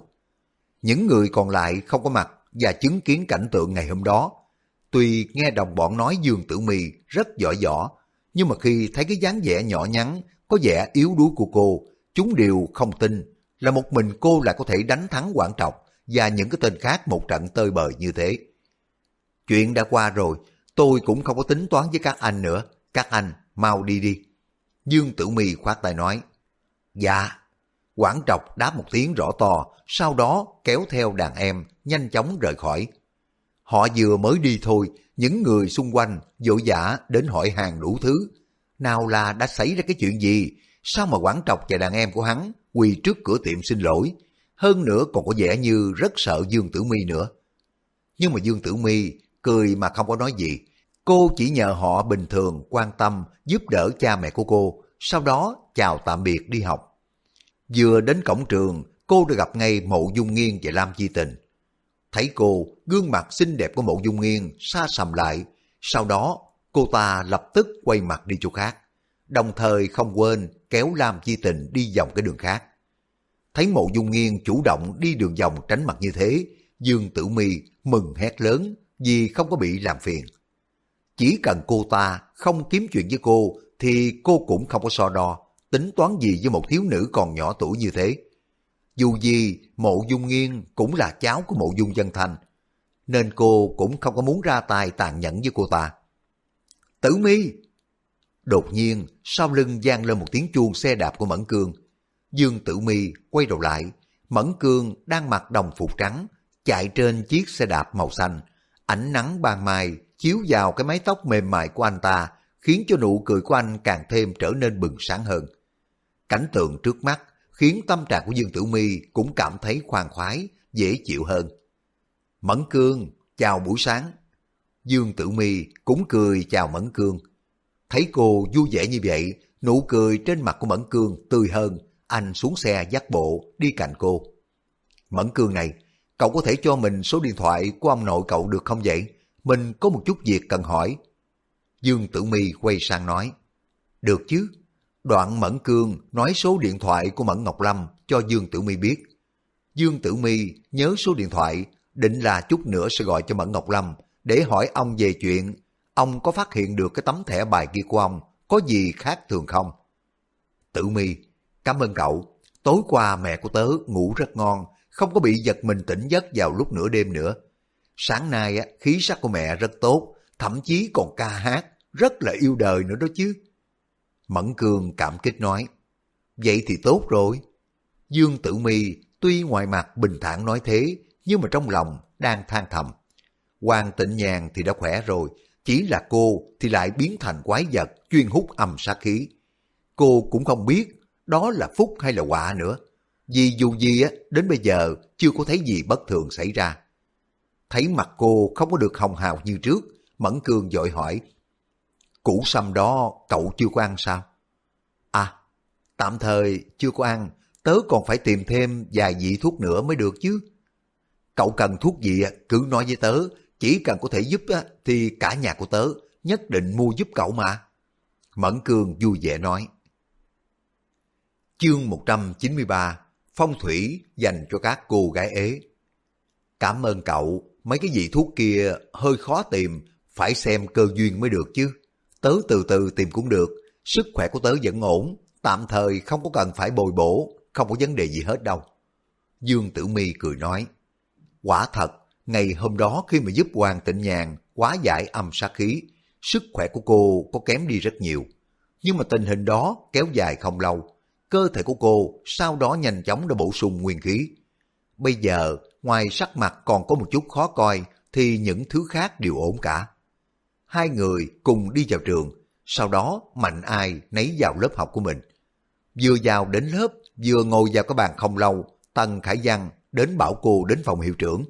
Những người còn lại không có mặt và chứng kiến cảnh tượng ngày hôm đó, Tuy nghe đồng bọn nói Dương Tử Mì rất giỏi võ, nhưng mà khi thấy cái dáng vẻ nhỏ nhắn, có vẻ yếu đuối của cô, chúng đều không tin là một mình cô lại có thể đánh thắng Quảng Trọc và những cái tên khác một trận tơi bời như thế. Chuyện đã qua rồi, tôi cũng không có tính toán với các anh nữa, các anh mau đi đi. Dương Tử Mi khoát tay nói, Dạ. Quảng Trọc đáp một tiếng rõ to, sau đó kéo theo đàn em nhanh chóng rời khỏi. Họ vừa mới đi thôi, những người xung quanh vội vã đến hỏi hàng đủ thứ. Nào là đã xảy ra cái chuyện gì? Sao mà quảng trọc và đàn em của hắn quỳ trước cửa tiệm xin lỗi? Hơn nữa còn có vẻ như rất sợ Dương Tử Mi nữa. Nhưng mà Dương Tử Mi cười mà không có nói gì. Cô chỉ nhờ họ bình thường quan tâm giúp đỡ cha mẹ của cô, sau đó chào tạm biệt đi học. Vừa đến cổng trường, cô đã gặp ngay Mộ Dung Nghiên và Lam Chi Tình. Thấy cô, gương mặt xinh đẹp của mộ dung nghiên xa sầm lại. Sau đó, cô ta lập tức quay mặt đi chỗ khác. Đồng thời không quên kéo Lam Chi Tình đi vòng cái đường khác. Thấy mộ dung nghiên chủ động đi đường vòng tránh mặt như thế, Dương Tử Mi mừng hét lớn vì không có bị làm phiền. Chỉ cần cô ta không kiếm chuyện với cô thì cô cũng không có so đo, tính toán gì với một thiếu nữ còn nhỏ tuổi như thế. Dù gì, mộ dung nghiên cũng là cháu của mộ dung dân thành, nên cô cũng không có muốn ra tay tàn nhẫn với cô ta. Tử mi! Đột nhiên, sau lưng gian lên một tiếng chuông xe đạp của Mẫn Cương. Dương Tử mi quay đầu lại, Mẫn Cương đang mặc đồng phục trắng, chạy trên chiếc xe đạp màu xanh. Ánh nắng ban mai chiếu vào cái mái tóc mềm mại của anh ta, khiến cho nụ cười của anh càng thêm trở nên bừng sáng hơn. Cảnh tượng trước mắt khiến tâm trạng của Dương Tử Mi cũng cảm thấy khoan khoái, dễ chịu hơn. Mẫn Cương, chào buổi sáng. Dương Tử Mi cũng cười chào Mẫn Cương. Thấy cô vui vẻ như vậy, nụ cười trên mặt của Mẫn Cương tươi hơn, anh xuống xe dắt bộ đi cạnh cô. Mẫn Cương này, cậu có thể cho mình số điện thoại của ông nội cậu được không vậy? Mình có một chút việc cần hỏi. Dương Tử Mi quay sang nói, được chứ. Đoạn Mẫn Cương nói số điện thoại của Mẫn Ngọc Lâm cho Dương Tử Mi biết. Dương Tử Mi nhớ số điện thoại, định là chút nữa sẽ gọi cho Mẫn Ngọc Lâm để hỏi ông về chuyện ông có phát hiện được cái tấm thẻ bài kia của ông có gì khác thường không? Tử Mi, cảm ơn cậu. Tối qua mẹ của tớ ngủ rất ngon, không có bị giật mình tỉnh giấc vào lúc nửa đêm nữa. Sáng nay khí sắc của mẹ rất tốt, thậm chí còn ca hát, rất là yêu đời nữa đó chứ. Mẫn Cương cảm kích nói, vậy thì tốt rồi. Dương Tử Mi tuy ngoài mặt bình thản nói thế, nhưng mà trong lòng đang than thầm. Hoàng tịnh nhàn thì đã khỏe rồi, chỉ là cô thì lại biến thành quái vật chuyên hút âm sát khí. Cô cũng không biết đó là phúc hay là họa nữa. Vì dù gì á, đến bây giờ chưa có thấy gì bất thường xảy ra. Thấy mặt cô không có được hồng hào như trước, Mẫn Cương dội hỏi, Củ sâm đó cậu chưa có ăn sao? À, tạm thời chưa có ăn, tớ còn phải tìm thêm vài vị thuốc nữa mới được chứ. Cậu cần thuốc gì cứ nói với tớ, chỉ cần có thể giúp thì cả nhà của tớ nhất định mua giúp cậu mà. Mẫn Cương vui vẻ nói. Chương 193 Phong thủy dành cho các cô gái ế Cảm ơn cậu, mấy cái vị thuốc kia hơi khó tìm, phải xem cơ duyên mới được chứ. Tớ từ từ tìm cũng được, sức khỏe của tớ vẫn ổn, tạm thời không có cần phải bồi bổ, không có vấn đề gì hết đâu. Dương Tử Mi cười nói, quả thật, ngày hôm đó khi mà giúp Hoàng Tịnh Nhàn quá giải âm sát khí, sức khỏe của cô có kém đi rất nhiều. Nhưng mà tình hình đó kéo dài không lâu, cơ thể của cô sau đó nhanh chóng đã bổ sung nguyên khí. Bây giờ, ngoài sắc mặt còn có một chút khó coi, thì những thứ khác đều ổn cả. Hai người cùng đi vào trường, sau đó mạnh ai nấy vào lớp học của mình. Vừa vào đến lớp, vừa ngồi vào cái bàn không lâu, Tần Khải Văn đến bảo cô đến phòng hiệu trưởng.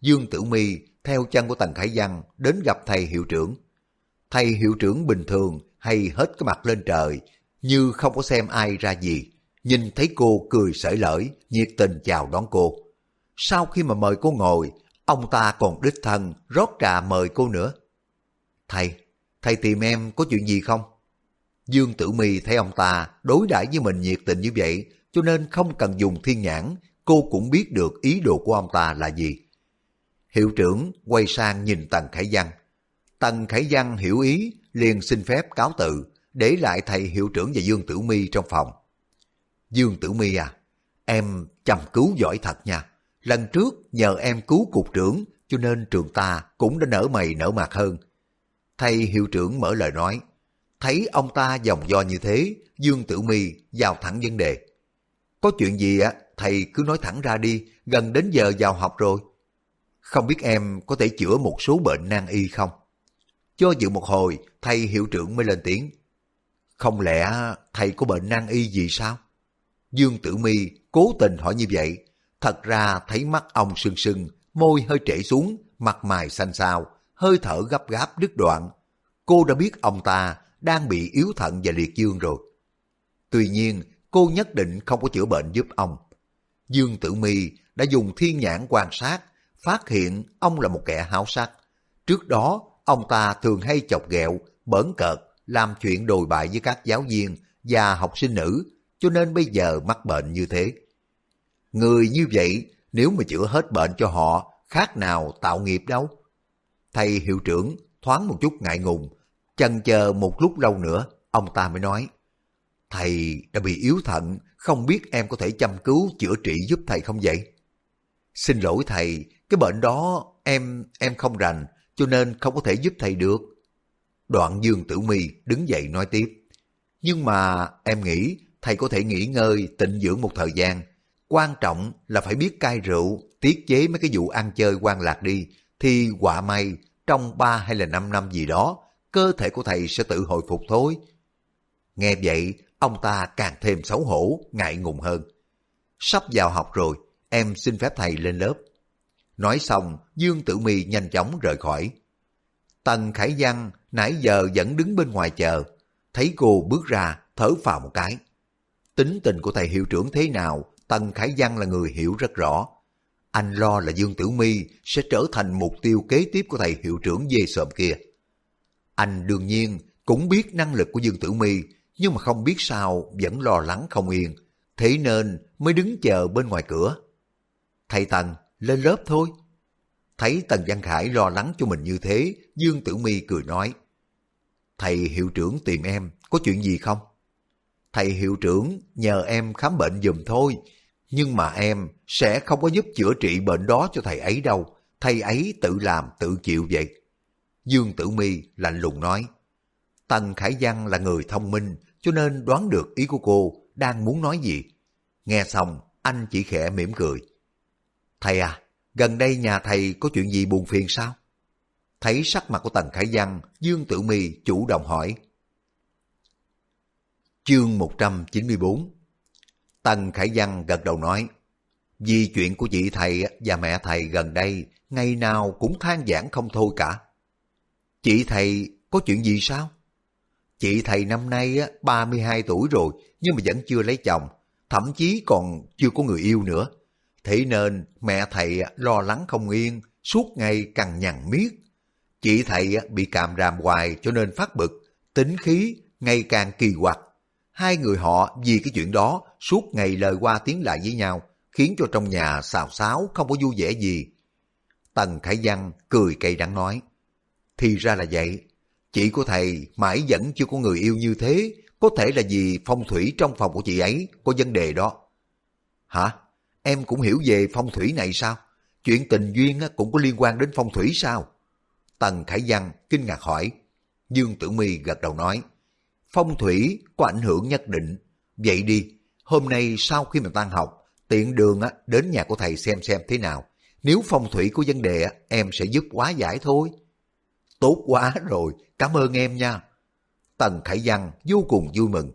Dương Tử Mi theo chân của Tần Khải Văn đến gặp thầy hiệu trưởng. Thầy hiệu trưởng bình thường hay hết cái mặt lên trời, như không có xem ai ra gì. Nhìn thấy cô cười sởi lởi, nhiệt tình chào đón cô. Sau khi mà mời cô ngồi, ông ta còn đích thân rót trà mời cô nữa. Thầy, thầy tìm em có chuyện gì không? Dương Tử Mi thấy ông ta đối đãi với mình nhiệt tình như vậy, cho nên không cần dùng thiên nhãn, cô cũng biết được ý đồ của ông ta là gì. Hiệu trưởng quay sang nhìn Tần Khải Văn. Tần Khải Văn hiểu ý, liền xin phép cáo tự, để lại thầy hiệu trưởng và Dương Tử Mi trong phòng. Dương Tử Mi à, em chăm cứu giỏi thật nha. Lần trước nhờ em cứu cục trưởng, cho nên trường ta cũng đã nở mày nở mặt hơn. Thầy hiệu trưởng mở lời nói, thấy ông ta dòng do như thế, Dương Tử Mi vào thẳng vấn đề. Có chuyện gì á, thầy cứ nói thẳng ra đi, gần đến giờ vào học rồi. Không biết em có thể chữa một số bệnh nan y không? Cho dự một hồi, thầy hiệu trưởng mới lên tiếng. Không lẽ thầy có bệnh nan y gì sao? Dương Tử Mi cố tình hỏi như vậy. Thật ra thấy mắt ông sưng sưng, môi hơi trễ xuống, mặt mày xanh xao, hơi thở gấp gáp đứt đoạn. Cô đã biết ông ta đang bị yếu thận và liệt dương rồi. Tuy nhiên, cô nhất định không có chữa bệnh giúp ông. Dương Tử Mi đã dùng thiên nhãn quan sát, phát hiện ông là một kẻ háo sắc. Trước đó, ông ta thường hay chọc ghẹo, bỡn cợt, làm chuyện đồi bại với các giáo viên và học sinh nữ, cho nên bây giờ mắc bệnh như thế. Người như vậy, nếu mà chữa hết bệnh cho họ, khác nào tạo nghiệp đâu. Thầy hiệu trưởng thoáng một chút ngại ngùng, chần chờ một lúc lâu nữa, ông ta mới nói, Thầy đã bị yếu thận, không biết em có thể chăm cứu chữa trị giúp thầy không vậy? Xin lỗi thầy, cái bệnh đó em em không rành, cho nên không có thể giúp thầy được. Đoạn Dương Tử Mi đứng dậy nói tiếp. Nhưng mà em nghĩ thầy có thể nghỉ ngơi, tịnh dưỡng một thời gian. Quan trọng là phải biết cai rượu, tiết chế mấy cái vụ ăn chơi quan lạc đi, thì quả may trong 3 hay là 5 năm gì đó, cơ thể của thầy sẽ tự hồi phục thôi. Nghe vậy, ông ta càng thêm xấu hổ, ngại ngùng hơn. Sắp vào học rồi, em xin phép thầy lên lớp. Nói xong, Dương Tử Mi nhanh chóng rời khỏi. Tần Khải Văn nãy giờ vẫn đứng bên ngoài chờ, thấy cô bước ra, thở phào một cái. Tính tình của thầy hiệu trưởng thế nào, Tần Khải Văn là người hiểu rất rõ. Anh lo là Dương Tử Mi sẽ trở thành mục tiêu kế tiếp của thầy hiệu trưởng dê sợm kia. Anh đương nhiên cũng biết năng lực của Dương Tử Mi, nhưng mà không biết sao vẫn lo lắng không yên, thế nên mới đứng chờ bên ngoài cửa. Thầy Tần, lên lớp thôi. Thấy Tần Văn Khải lo lắng cho mình như thế, Dương Tử Mi cười nói. Thầy hiệu trưởng tìm em, có chuyện gì không? Thầy hiệu trưởng nhờ em khám bệnh dùm thôi, nhưng mà em sẽ không có giúp chữa trị bệnh đó cho thầy ấy đâu. Thầy ấy tự làm, tự chịu vậy. Dương Tử Mi lạnh lùng nói. Tần Khải Văn là người thông minh, cho nên đoán được ý của cô đang muốn nói gì. Nghe xong, anh chỉ khẽ mỉm cười. Thầy à, gần đây nhà thầy có chuyện gì buồn phiền sao? Thấy sắc mặt của Tần Khải Văn, Dương Tử Mi chủ động hỏi. Chương 194 Tần Khải Văn gật đầu nói, vì chuyện của chị thầy và mẹ thầy gần đây, ngày nào cũng than giảng không thôi cả. Chị thầy có chuyện gì sao? Chị thầy năm nay 32 tuổi rồi, nhưng mà vẫn chưa lấy chồng, thậm chí còn chưa có người yêu nữa. Thế nên mẹ thầy lo lắng không yên, suốt ngày cằn nhằn miết. Chị thầy bị càm ràm hoài cho nên phát bực, tính khí ngày càng kỳ quặc. Hai người họ vì cái chuyện đó suốt ngày lời qua tiếng lại với nhau, khiến cho trong nhà xào xáo không có vui vẻ gì. Tần Khải Văn cười cay đắng nói, thì ra là vậy, chị của thầy mãi vẫn chưa có người yêu như thế, có thể là vì phong thủy trong phòng của chị ấy có vấn đề đó. Hả? Em cũng hiểu về phong thủy này sao? Chuyện tình duyên cũng có liên quan đến phong thủy sao? Tần Khải Văn kinh ngạc hỏi. Dương Tử Mi gật đầu nói. Phong thủy có ảnh hưởng nhất định. Vậy đi, hôm nay sau khi mình tan học, tiện đường đến nhà của thầy xem xem thế nào. Nếu phong thủy có vấn đề, em sẽ giúp quá giải thôi. Tốt quá rồi, cảm ơn em nha. Tần Khải Văn vô cùng vui mừng.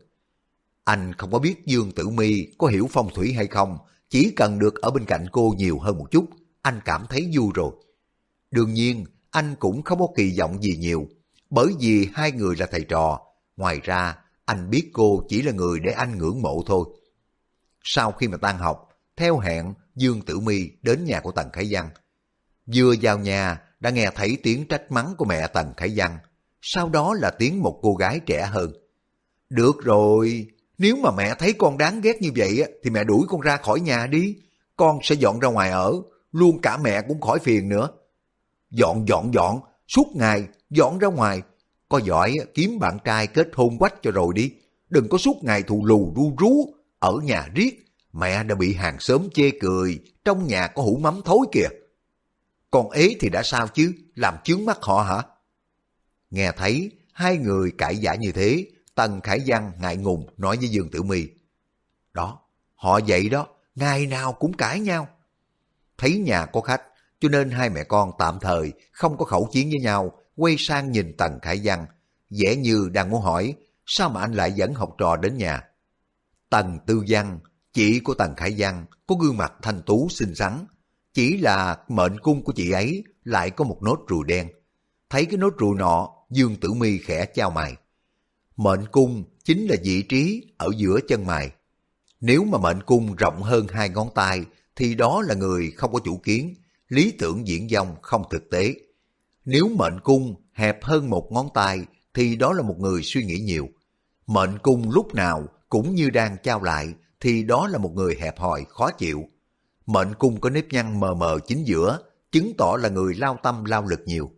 Anh không có biết Dương Tử Mi có hiểu phong thủy hay không, chỉ cần được ở bên cạnh cô nhiều hơn một chút, anh cảm thấy vui rồi. Đương nhiên, anh cũng không có kỳ vọng gì nhiều, bởi vì hai người là thầy trò. Ngoài ra, anh biết cô chỉ là người để anh ngưỡng mộ thôi. Sau khi mà tan học, theo hẹn Dương Tử Mi đến nhà của Tần Khải Văn. Vừa vào nhà đã nghe thấy tiếng trách mắng của mẹ Tần Khải Văn, sau đó là tiếng một cô gái trẻ hơn. Được rồi, nếu mà mẹ thấy con đáng ghét như vậy thì mẹ đuổi con ra khỏi nhà đi. Con sẽ dọn ra ngoài ở, luôn cả mẹ cũng khỏi phiền nữa. Dọn dọn dọn, suốt ngày dọn ra ngoài. Có giỏi kiếm bạn trai kết hôn quách cho rồi đi. Đừng có suốt ngày thù lù ru rú, ở nhà riết. Mẹ đã bị hàng xóm chê cười, trong nhà có hũ mắm thối kìa. Còn ế thì đã sao chứ, làm chướng mắt họ hả? Nghe thấy hai người cãi giả như thế, Tần Khải Giang ngại ngùng nói với Dương Tử Mi. Đó, họ vậy đó, ngày nào cũng cãi nhau. Thấy nhà có khách, cho nên hai mẹ con tạm thời không có khẩu chiến với nhau, quay sang nhìn Tần Khải Giang, dễ như đang muốn hỏi sao mà anh lại dẫn học trò đến nhà. Tần Tư Giang, chị của Tần Khải Giang, có gương mặt thanh tú xinh xắn, chỉ là mệnh cung của chị ấy lại có một nốt ruồi đen. Thấy cái nốt ruồi nọ, Dương Tử Mi khẽ trao mày. Mệnh cung chính là vị trí ở giữa chân mày. Nếu mà mệnh cung rộng hơn hai ngón tay thì đó là người không có chủ kiến, lý tưởng diễn dòng không thực tế. Nếu mệnh cung hẹp hơn một ngón tay thì đó là một người suy nghĩ nhiều. Mệnh cung lúc nào cũng như đang trao lại thì đó là một người hẹp hòi, khó chịu. Mệnh cung có nếp nhăn mờ mờ chính giữa, chứng tỏ là người lao tâm lao lực nhiều.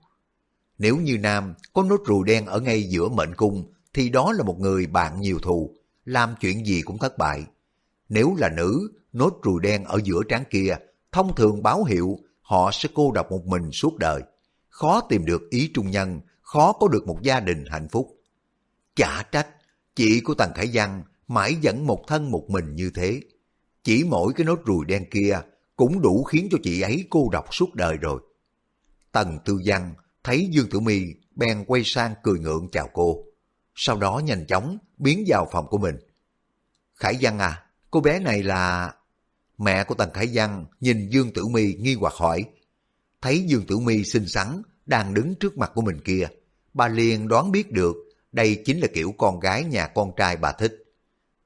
Nếu như nam có nốt ruồi đen ở ngay giữa mệnh cung thì đó là một người bạn nhiều thù, làm chuyện gì cũng thất bại. Nếu là nữ, nốt ruồi đen ở giữa trán kia, thông thường báo hiệu họ sẽ cô độc một mình suốt đời. Khó tìm được ý trung nhân, khó có được một gia đình hạnh phúc. Chả trách, chị của Tần Khải Văn mãi dẫn một thân một mình như thế. Chỉ mỗi cái nốt ruồi đen kia cũng đủ khiến cho chị ấy cô độc suốt đời rồi. Tần Tư Văn thấy Dương Tử Mi bèn quay sang cười ngượng chào cô sau đó nhanh chóng biến vào phòng của mình. Khải Văn à, cô bé này là... Mẹ của Tần Khải Văn nhìn Dương Tử Mi nghi hoặc hỏi. Thấy Dương Tử Mi xinh xắn đang đứng trước mặt của mình kia, bà liền đoán biết được đây chính là kiểu con gái nhà con trai bà thích.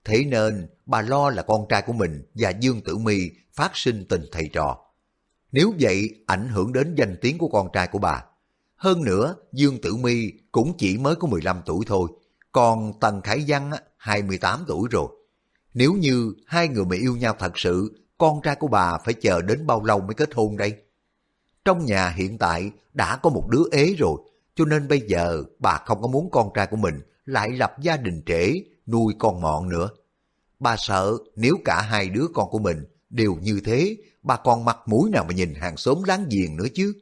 Thế nên bà lo là con trai của mình và Dương Tử Mi phát sinh tình thầy trò. Nếu vậy ảnh hưởng đến danh tiếng của con trai của bà. Hơn nữa, Dương Tử Mi cũng chỉ mới có 15 tuổi thôi, còn Tần Khải Văn 28 tuổi rồi. Nếu như hai người mà yêu nhau thật sự, con trai của bà phải chờ đến bao lâu mới kết hôn đây? Trong nhà hiện tại đã có một đứa ế rồi, cho nên bây giờ bà không có muốn con trai của mình lại lập gia đình trễ, nuôi con mọn nữa. Bà sợ nếu cả hai đứa con của mình đều như thế, bà còn mặt mũi nào mà nhìn hàng xóm láng giềng nữa chứ.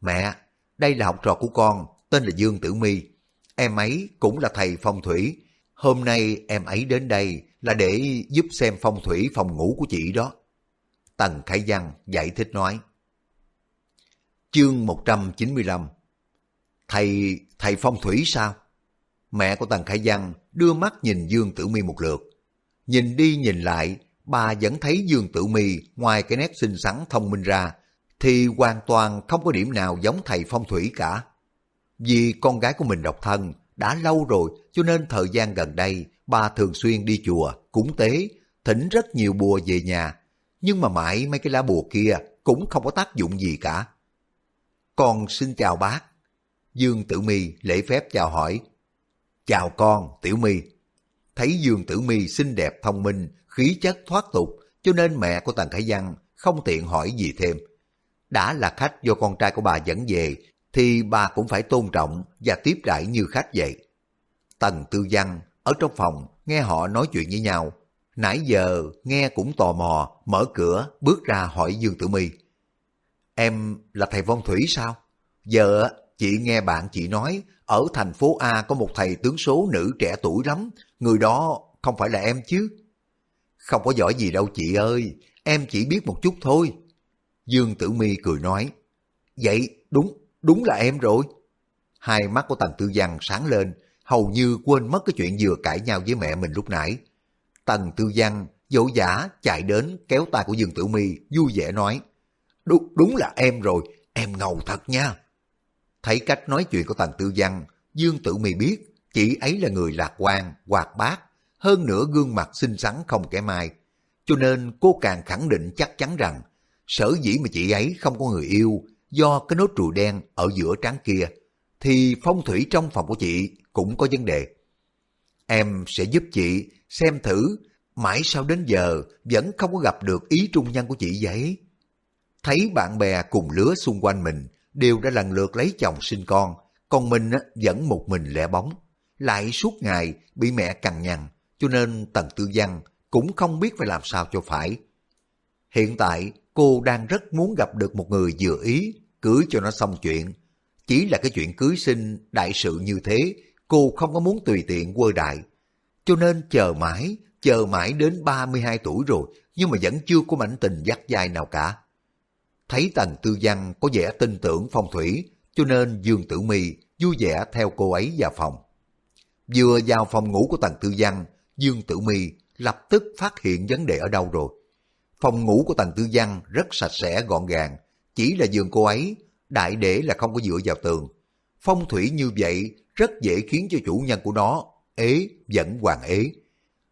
Mẹ, đây là học trò của con, tên là Dương Tử My. Em ấy cũng là thầy phong thủy. Hôm nay em ấy đến đây là để giúp xem phong thủy phòng ngủ của chị đó. Tần Khải Văn giải thích nói. Chương 195 Thầy, thầy phong thủy sao? Mẹ của Tần Khải Văn đưa mắt nhìn Dương Tử Mi một lượt. Nhìn đi nhìn lại, bà vẫn thấy Dương Tử Mi ngoài cái nét xinh xắn thông minh ra, thì hoàn toàn không có điểm nào giống thầy phong thủy cả. Vì con gái của mình độc thân, đã lâu rồi cho nên thời gian gần đây bà thường xuyên đi chùa, cúng tế, thỉnh rất nhiều bùa về nhà. Nhưng mà mãi mấy cái lá bùa kia cũng không có tác dụng gì cả. Con xin chào bác. Dương Tử Mi lễ phép chào hỏi. Chào con, Tiểu Mi. Thấy Dương Tử Mi xinh đẹp thông minh, khí chất thoát tục, cho nên mẹ của Tần Khải Văn không tiện hỏi gì thêm. Đã là khách do con trai của bà dẫn về, thì bà cũng phải tôn trọng và tiếp đãi như khách vậy. Tần Tư Văn ở trong phòng nghe họ nói chuyện với nhau. Nãy giờ nghe cũng tò mò, mở cửa bước ra hỏi Dương Tử My. Em là thầy phong thủy sao? Giờ chị nghe bạn chị nói ở thành phố A có một thầy tướng số nữ trẻ tuổi lắm, người đó không phải là em chứ? Không có giỏi gì đâu chị ơi, em chỉ biết một chút thôi. Dương Tử Mi cười nói, vậy đúng, đúng là em rồi. Hai mắt của Tần Tư Văn sáng lên, hầu như quên mất cái chuyện vừa cãi nhau với mẹ mình lúc nãy. Tần Tư Văn dỗ dã chạy đến kéo tay của Dương Tử Mi vui vẻ nói, đúng, đúng là em rồi, em ngầu thật nha. Thấy cách nói chuyện của Tần Tư Văn, Dương Tử Mi biết chị ấy là người lạc quan, hoạt bát, hơn nữa gương mặt xinh xắn không kẻ mai. Cho nên cô càng khẳng định chắc chắn rằng sở dĩ mà chị ấy không có người yêu do cái nốt ruồi đen ở giữa trán kia, thì phong thủy trong phòng của chị cũng có vấn đề. Em sẽ giúp chị xem thử mãi sau đến giờ vẫn không có gặp được ý trung nhân của chị vậy. Thấy bạn bè cùng lứa xung quanh mình đều đã lần lượt lấy chồng sinh con, còn mình vẫn một mình lẻ bóng, lại suốt ngày bị mẹ cằn nhằn, cho nên Tần Tư Văn cũng không biết phải làm sao cho phải. Hiện tại cô đang rất muốn gặp được một người vừa ý, cưới cho nó xong chuyện. Chỉ là cái chuyện cưới sinh đại sự như thế, cô không có muốn tùy tiện quơ đại. Cho nên chờ mãi, chờ mãi đến 32 tuổi rồi, nhưng mà vẫn chưa có mảnh tình dắt dai nào cả. Thấy Tần Tư Văn có vẻ tin tưởng phong thủy, cho nên Dương Tử Mi vui vẻ theo cô ấy vào phòng. Vừa vào phòng ngủ của Tần Tư Văn, Dương Tử Mi lập tức phát hiện vấn đề ở đâu rồi. Phòng ngủ của Tần Tư Văn rất sạch sẽ gọn gàng, chỉ là giường cô ấy, đại để là không có dựa vào tường. Phong thủy như vậy rất dễ khiến cho chủ nhân của nó ế vẫn hoàng ế.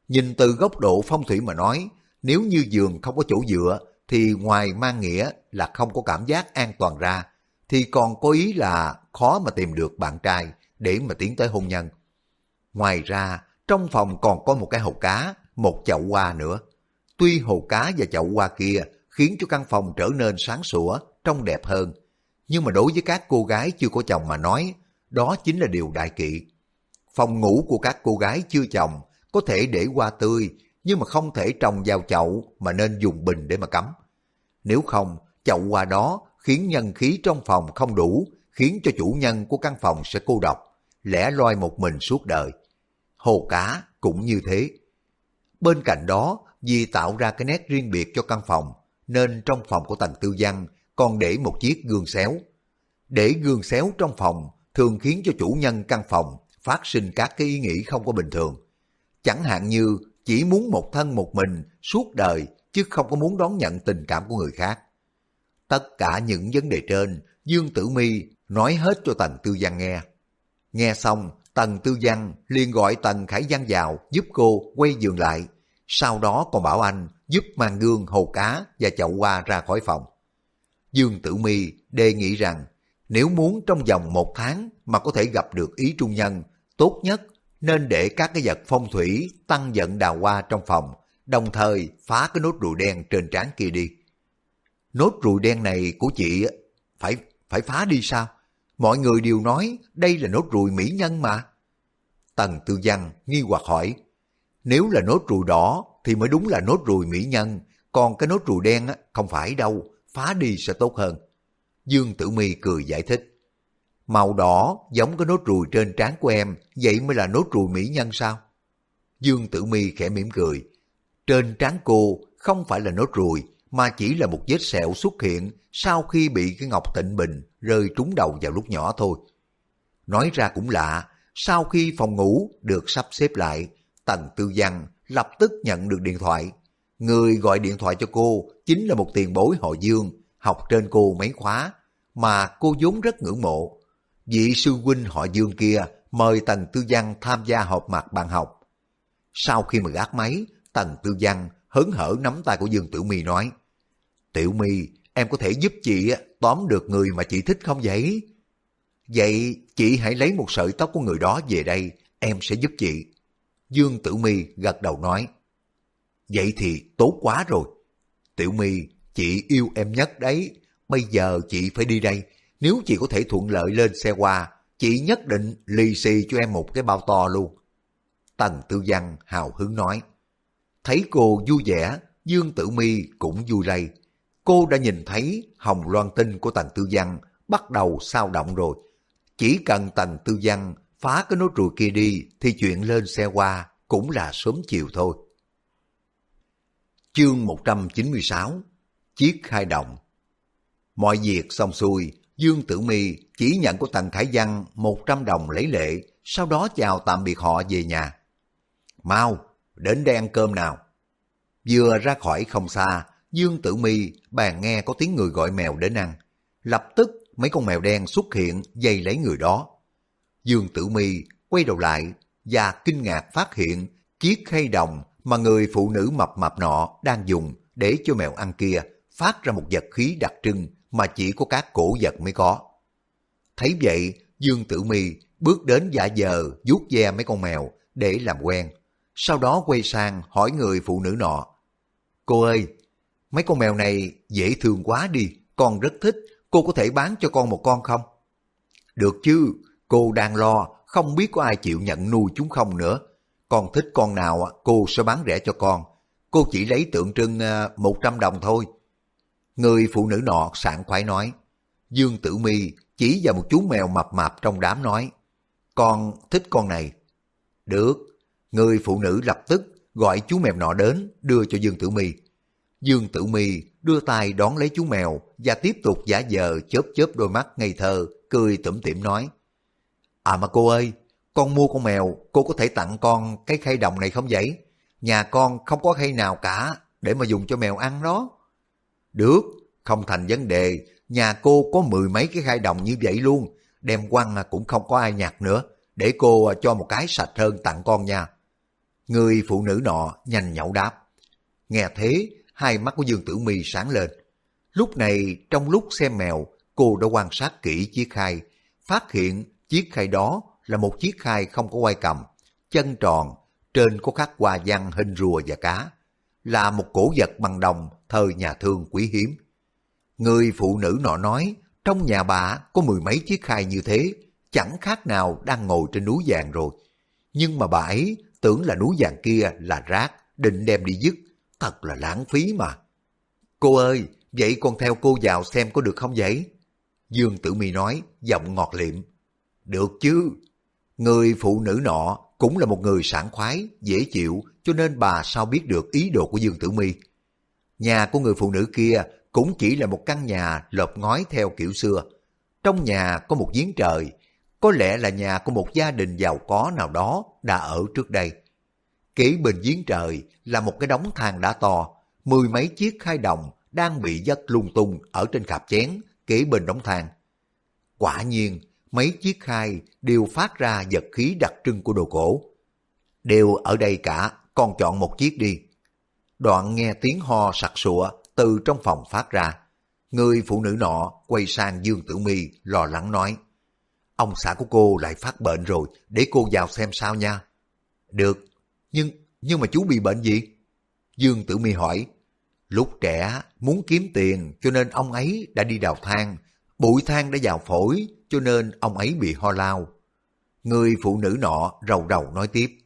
Nhìn từ góc độ phong thủy mà nói, nếu như giường không có chỗ dựa thì ngoài mang nghĩa là không có cảm giác an toàn ra, thì còn có ý là khó mà tìm được bạn trai để mà tiến tới hôn nhân. Ngoài ra, trong phòng còn có một cái hộp cá, một chậu hoa nữa. Tuy hồ cá và chậu hoa kia khiến cho căn phòng trở nên sáng sủa, trông đẹp hơn, nhưng mà đối với các cô gái chưa có chồng mà nói, đó chính là điều đại kỵ. Phòng ngủ của các cô gái chưa chồng có thể để hoa tươi, nhưng mà không thể trồng vào chậu mà nên dùng bình để mà cắm. Nếu không, chậu hoa đó khiến nhân khí trong phòng không đủ, khiến cho chủ nhân của căn phòng sẽ cô độc, lẻ loi một mình suốt đời. Hồ cá cũng như thế. Bên cạnh đó, vì tạo ra cái nét riêng biệt cho căn phòng, nên trong phòng của Tần Tư Văn còn để một chiếc gương xéo. Để gương xéo trong phòng thường khiến cho chủ nhân căn phòng phát sinh các cái ý nghĩ không có bình thường. Chẳng hạn như chỉ muốn một thân một mình suốt đời chứ không có muốn đón nhận tình cảm của người khác. Tất cả những vấn đề trên, Dương Tử Mi nói hết cho Tần Tư Văn nghe. Nghe xong, Tần Tư Văn liền gọi Tần Khải Văn vào giúp cô quay giường lại. Sau đó còn bảo anh giúp mang gương hồ cá và chậu hoa ra khỏi phòng. Dương Tử Mi đề nghị rằng nếu muốn trong vòng một tháng mà có thể gặp được ý trung nhân, tốt nhất nên để các cái vật phong thủy tăng giận đào hoa trong phòng, đồng thời phá cái nốt ruồi đen trên trán kia đi. Nốt ruồi đen này của chị phải phải phá đi sao? Mọi người đều nói đây là nốt ruồi mỹ nhân mà. Tần Tư Văn nghi hoặc hỏi, nếu là nốt ruồi đỏ thì mới đúng là nốt ruồi mỹ nhân, còn cái nốt ruồi đen không phải đâu, phá đi sẽ tốt hơn. Dương Tử Mi cười giải thích. Màu đỏ giống cái nốt ruồi trên trán của em, vậy mới là nốt ruồi mỹ nhân sao? Dương Tử Mi khẽ mỉm cười. Trên trán cô không phải là nốt ruồi, mà chỉ là một vết sẹo xuất hiện sau khi bị cái ngọc tịnh bình rơi trúng đầu vào lúc nhỏ thôi. Nói ra cũng lạ, sau khi phòng ngủ được sắp xếp lại, Tần Tư Văn lập tức nhận được điện thoại. Người gọi điện thoại cho cô chính là một tiền bối họ Dương, học trên cô mấy khóa, mà cô vốn rất ngưỡng mộ. Vị sư huynh họ Dương kia mời Tần Tư Văn tham gia họp mặt bạn học. Sau khi mà gác máy, Tần Tư Văn hớn hở nắm tay của Dương Tiểu Mi nói, Tiểu My, em có thể giúp chị tóm được người mà chị thích không vậy? Vậy chị hãy lấy một sợi tóc của người đó về đây, em sẽ giúp chị. Dương Tử Mi gật đầu nói, Vậy thì tốt quá rồi. Tiểu Mi chị yêu em nhất đấy. Bây giờ chị phải đi đây. Nếu chị có thể thuận lợi lên xe qua, chị nhất định lì xì cho em một cái bao to luôn. Tần Tư Văn hào hứng nói. Thấy cô vui vẻ, Dương Tử Mi cũng vui lây. Cô đã nhìn thấy hồng loan tinh của Tần Tư Văn bắt đầu sao động rồi. Chỉ cần Tần Tư Văn phá cái nốt ruồi kia đi thì chuyện lên xe qua cũng là sớm chiều thôi. Chương 196 Chiếc khai động Mọi việc xong xuôi, Dương Tử Mi chỉ nhận của Tần Khải Văn 100 đồng lấy lệ, sau đó chào tạm biệt họ về nhà. Mau, đến đây ăn cơm nào. Vừa ra khỏi không xa, Dương Tử Mi bàn nghe có tiếng người gọi mèo đến ăn. Lập tức mấy con mèo đen xuất hiện dây lấy người đó. Dương Tử Mi quay đầu lại và kinh ngạc phát hiện chiếc khay đồng mà người phụ nữ mập mập nọ đang dùng để cho mèo ăn kia phát ra một vật khí đặc trưng mà chỉ có các cổ vật mới có. Thấy vậy, Dương Tử Mi bước đến giả giờ vuốt ve mấy con mèo để làm quen. Sau đó quay sang hỏi người phụ nữ nọ. Cô ơi, mấy con mèo này dễ thương quá đi, con rất thích, cô có thể bán cho con một con không? Được chứ, cô đang lo, không biết có ai chịu nhận nuôi chúng không nữa. Con thích con nào cô sẽ bán rẻ cho con. Cô chỉ lấy tượng trưng ờ, 100 đồng thôi. Người phụ nữ nọ sảng khoái nói. Dương Tử Mi chỉ vào một chú mèo mập mạp trong đám nói. Con thích con này. Được. Người phụ nữ lập tức gọi chú mèo nọ đến đưa cho Dương Tử Mi. Dương Tử Mi đưa tay đón lấy chú mèo và tiếp tục giả vờ chớp chớp đôi mắt ngây thơ, cười tủm tỉm nói. À mà cô ơi, con mua con mèo, cô có thể tặng con cái khay đồng này không vậy? Nhà con không có khay nào cả để mà dùng cho mèo ăn đó. Được, không thành vấn đề, nhà cô có mười mấy cái khay đồng như vậy luôn, đem quăng à, cũng không có ai nhặt nữa, để cô à, cho một cái sạch hơn tặng con nha. Người phụ nữ nọ nhanh nhậu đáp. Nghe thế, hai mắt của Dương Tử Mi sáng lên. Lúc này, trong lúc xem mèo, cô đã quan sát kỹ chiếc khay, phát hiện chiếc khay đó là một chiếc khai không có quay cầm, chân tròn, trên có khắc hoa văn hình rùa và cá, là một cổ vật bằng đồng thời nhà thương quý hiếm. Người phụ nữ nọ nói, trong nhà bà có mười mấy chiếc khai như thế, chẳng khác nào đang ngồi trên núi vàng rồi. Nhưng mà bà ấy tưởng là núi vàng kia là rác, định đem đi dứt, thật là lãng phí mà. Cô ơi, vậy con theo cô vào xem có được không vậy? Dương Tử Mi nói, giọng ngọt liệm. Được chứ, Người phụ nữ nọ cũng là một người sảng khoái, dễ chịu, cho nên bà sao biết được ý đồ của Dương Tử Mi. Nhà của người phụ nữ kia cũng chỉ là một căn nhà lợp ngói theo kiểu xưa. Trong nhà có một giếng trời, có lẽ là nhà của một gia đình giàu có nào đó đã ở trước đây. Kế bên giếng trời là một cái đống than đá to, mười mấy chiếc khai đồng đang bị dắt lung tung ở trên cạp chén kế bên đống than. Quả nhiên, mấy chiếc khai đều phát ra vật khí đặc trưng của đồ cổ. Đều ở đây cả, con chọn một chiếc đi. Đoạn nghe tiếng ho sặc sụa từ trong phòng phát ra. Người phụ nữ nọ quay sang Dương Tử Mi lo lắng nói. Ông xã của cô lại phát bệnh rồi, để cô vào xem sao nha. Được, nhưng nhưng mà chú bị bệnh gì? Dương Tử Mi hỏi. Lúc trẻ muốn kiếm tiền cho nên ông ấy đã đi đào than, bụi than đã vào phổi cho nên ông ấy bị ho lao. Người phụ nữ nọ rầu đầu nói tiếp.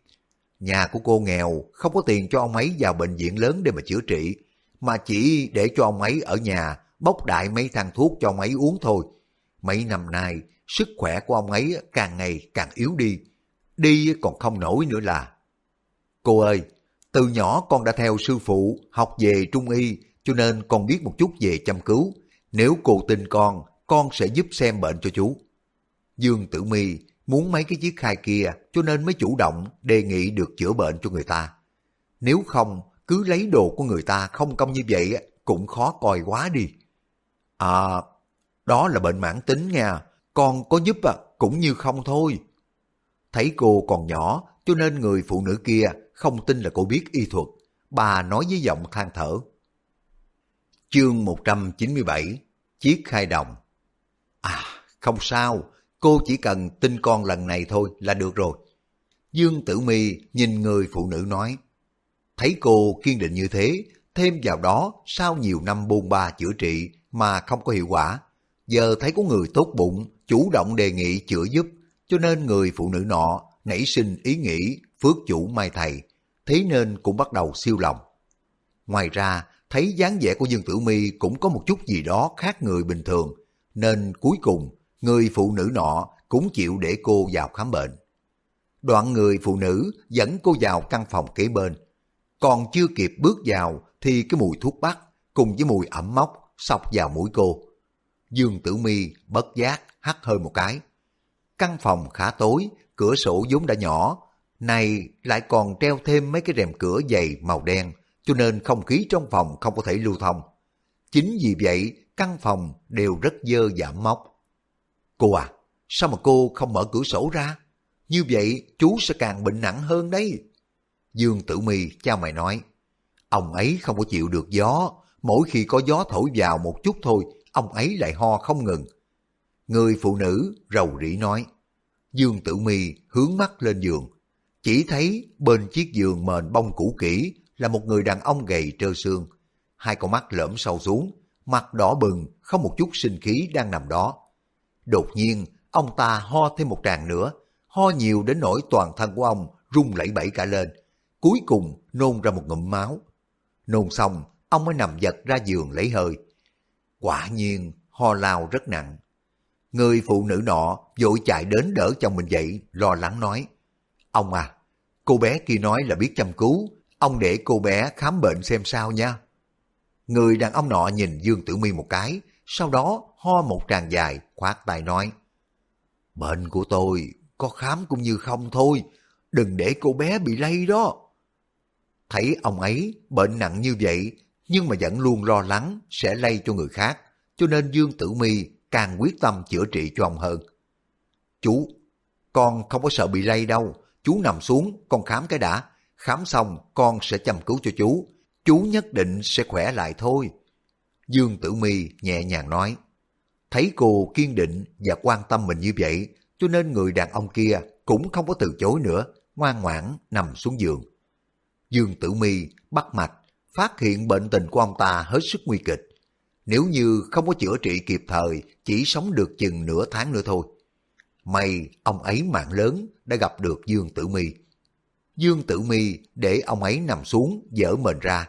Nhà của cô nghèo, không có tiền cho ông ấy vào bệnh viện lớn để mà chữa trị, mà chỉ để cho ông ấy ở nhà bốc đại mấy thang thuốc cho ông ấy uống thôi. Mấy năm nay, sức khỏe của ông ấy càng ngày càng yếu đi, đi còn không nổi nữa là. Cô ơi, từ nhỏ con đã theo sư phụ học về trung y, cho nên con biết một chút về chăm cứu. Nếu cô tin con, con sẽ giúp xem bệnh cho chú. Dương Tử Mi muốn mấy cái chiếc khai kia cho nên mới chủ động đề nghị được chữa bệnh cho người ta. Nếu không, cứ lấy đồ của người ta không công như vậy cũng khó coi quá đi. À, đó là bệnh mãn tính nha, con có giúp à, cũng như không thôi. Thấy cô còn nhỏ cho nên người phụ nữ kia không tin là cô biết y thuật. Bà nói với giọng than thở. Chương 197 Chiếc khai đồng À, không sao, cô chỉ cần tin con lần này thôi là được rồi. Dương Tử Mi nhìn người phụ nữ nói. Thấy cô kiên định như thế, thêm vào đó sau nhiều năm bôn ba chữa trị mà không có hiệu quả. Giờ thấy có người tốt bụng, chủ động đề nghị chữa giúp, cho nên người phụ nữ nọ nảy sinh ý nghĩ phước chủ mai thầy, thế nên cũng bắt đầu siêu lòng. Ngoài ra, thấy dáng vẻ của Dương Tử Mi cũng có một chút gì đó khác người bình thường, nên cuối cùng người phụ nữ nọ cũng chịu để cô vào khám bệnh. Đoạn người phụ nữ dẫn cô vào căn phòng kế bên. Còn chưa kịp bước vào thì cái mùi thuốc bắc cùng với mùi ẩm mốc sọc vào mũi cô. Dương Tử Mi bất giác hắt hơi một cái. Căn phòng khá tối, cửa sổ vốn đã nhỏ, này lại còn treo thêm mấy cái rèm cửa dày màu đen, cho nên không khí trong phòng không có thể lưu thông. Chính vì vậy, căn phòng đều rất dơ giảm mốc. Cô à, sao mà cô không mở cửa sổ ra? Như vậy chú sẽ càng bệnh nặng hơn đấy. Dương Tử Mi cha mày nói, ông ấy không có chịu được gió, mỗi khi có gió thổi vào một chút thôi, ông ấy lại ho không ngừng. Người phụ nữ rầu rĩ nói, Dương Tử Mi hướng mắt lên giường, chỉ thấy bên chiếc giường mền bông cũ kỹ là một người đàn ông gầy trơ xương, hai con mắt lõm sâu xuống, mặt đỏ bừng, không một chút sinh khí đang nằm đó. Đột nhiên, ông ta ho thêm một tràng nữa, ho nhiều đến nỗi toàn thân của ông rung lẩy bẩy cả lên, cuối cùng nôn ra một ngụm máu. Nôn xong, ông mới nằm giật ra giường lấy hơi. Quả nhiên, ho lao rất nặng. Người phụ nữ nọ vội chạy đến đỡ chồng mình dậy, lo lắng nói. Ông à, cô bé kia nói là biết chăm cứu, ông để cô bé khám bệnh xem sao nha. Người đàn ông nọ nhìn Dương Tử Mi một cái, sau đó ho một tràng dài, khoát tay nói. Bệnh của tôi có khám cũng như không thôi, đừng để cô bé bị lây đó. Thấy ông ấy bệnh nặng như vậy, nhưng mà vẫn luôn lo lắng sẽ lây cho người khác, cho nên Dương Tử Mi càng quyết tâm chữa trị cho ông hơn. Chú, con không có sợ bị lây đâu, chú nằm xuống, con khám cái đã, khám xong con sẽ chăm cứu cho chú, chú nhất định sẽ khỏe lại thôi. Dương Tử Mi nhẹ nhàng nói, thấy cô kiên định và quan tâm mình như vậy, cho nên người đàn ông kia cũng không có từ chối nữa, ngoan ngoãn nằm xuống giường. Dương Tử Mi bắt mạch, phát hiện bệnh tình của ông ta hết sức nguy kịch. Nếu như không có chữa trị kịp thời, chỉ sống được chừng nửa tháng nữa thôi. May ông ấy mạng lớn đã gặp được Dương Tử Mi. Dương Tử Mi để ông ấy nằm xuống dở mền ra.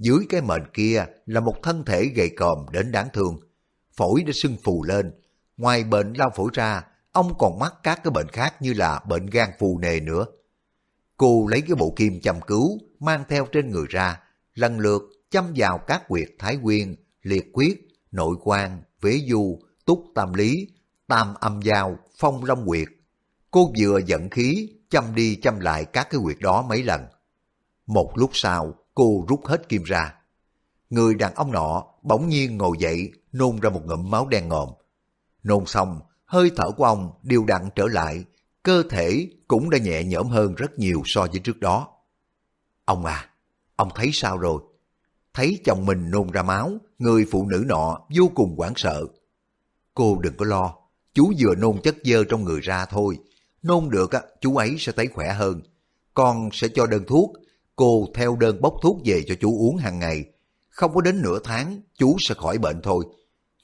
Dưới cái mền kia là một thân thể gầy còm đến đáng thương. Phổi đã sưng phù lên. Ngoài bệnh lao phổi ra, ông còn mắc các cái bệnh khác như là bệnh gan phù nề nữa. Cô lấy cái bộ kim chăm cứu mang theo trên người ra, lần lượt chăm vào các quyệt thái nguyên, liệt quyết, nội quan, vế du, túc tam lý, tam âm giao, phong long quyệt. Cô vừa dẫn khí, chăm đi chăm lại các cái quyệt đó mấy lần. Một lúc sau, cô rút hết kim ra. người đàn ông nọ bỗng nhiên ngồi dậy, nôn ra một ngụm máu đen ngòm. Nôn xong, hơi thở của ông đều đặn trở lại, cơ thể cũng đã nhẹ nhõm hơn rất nhiều so với trước đó. Ông à, ông thấy sao rồi? Thấy chồng mình nôn ra máu, người phụ nữ nọ vô cùng hoảng sợ. Cô đừng có lo, chú vừa nôn chất dơ trong người ra thôi. Nôn được á, chú ấy sẽ thấy khỏe hơn. Con sẽ cho đơn thuốc, cô theo đơn bốc thuốc về cho chú uống hàng ngày. Không có đến nửa tháng, chú sẽ khỏi bệnh thôi.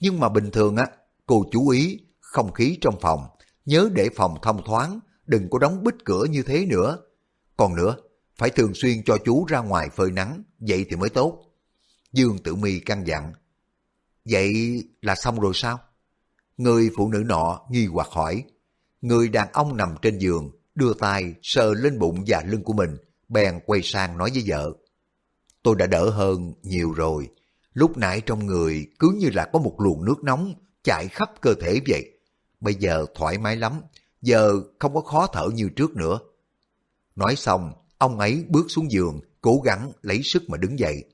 Nhưng mà bình thường á, cô chú ý không khí trong phòng, nhớ để phòng thông thoáng, đừng có đóng bít cửa như thế nữa. Còn nữa, phải thường xuyên cho chú ra ngoài phơi nắng, vậy thì mới tốt. Dương Tử Mi căn dặn. Vậy là xong rồi sao? Người phụ nữ nọ nghi hoặc hỏi. Người đàn ông nằm trên giường, đưa tay sờ lên bụng và lưng của mình, bèn quay sang nói với vợ. Tôi đã đỡ hơn nhiều rồi. Lúc nãy trong người cứ như là có một luồng nước nóng chạy khắp cơ thể vậy. Bây giờ thoải mái lắm, giờ không có khó thở như trước nữa. Nói xong, ông ấy bước xuống giường, cố gắng lấy sức mà đứng dậy.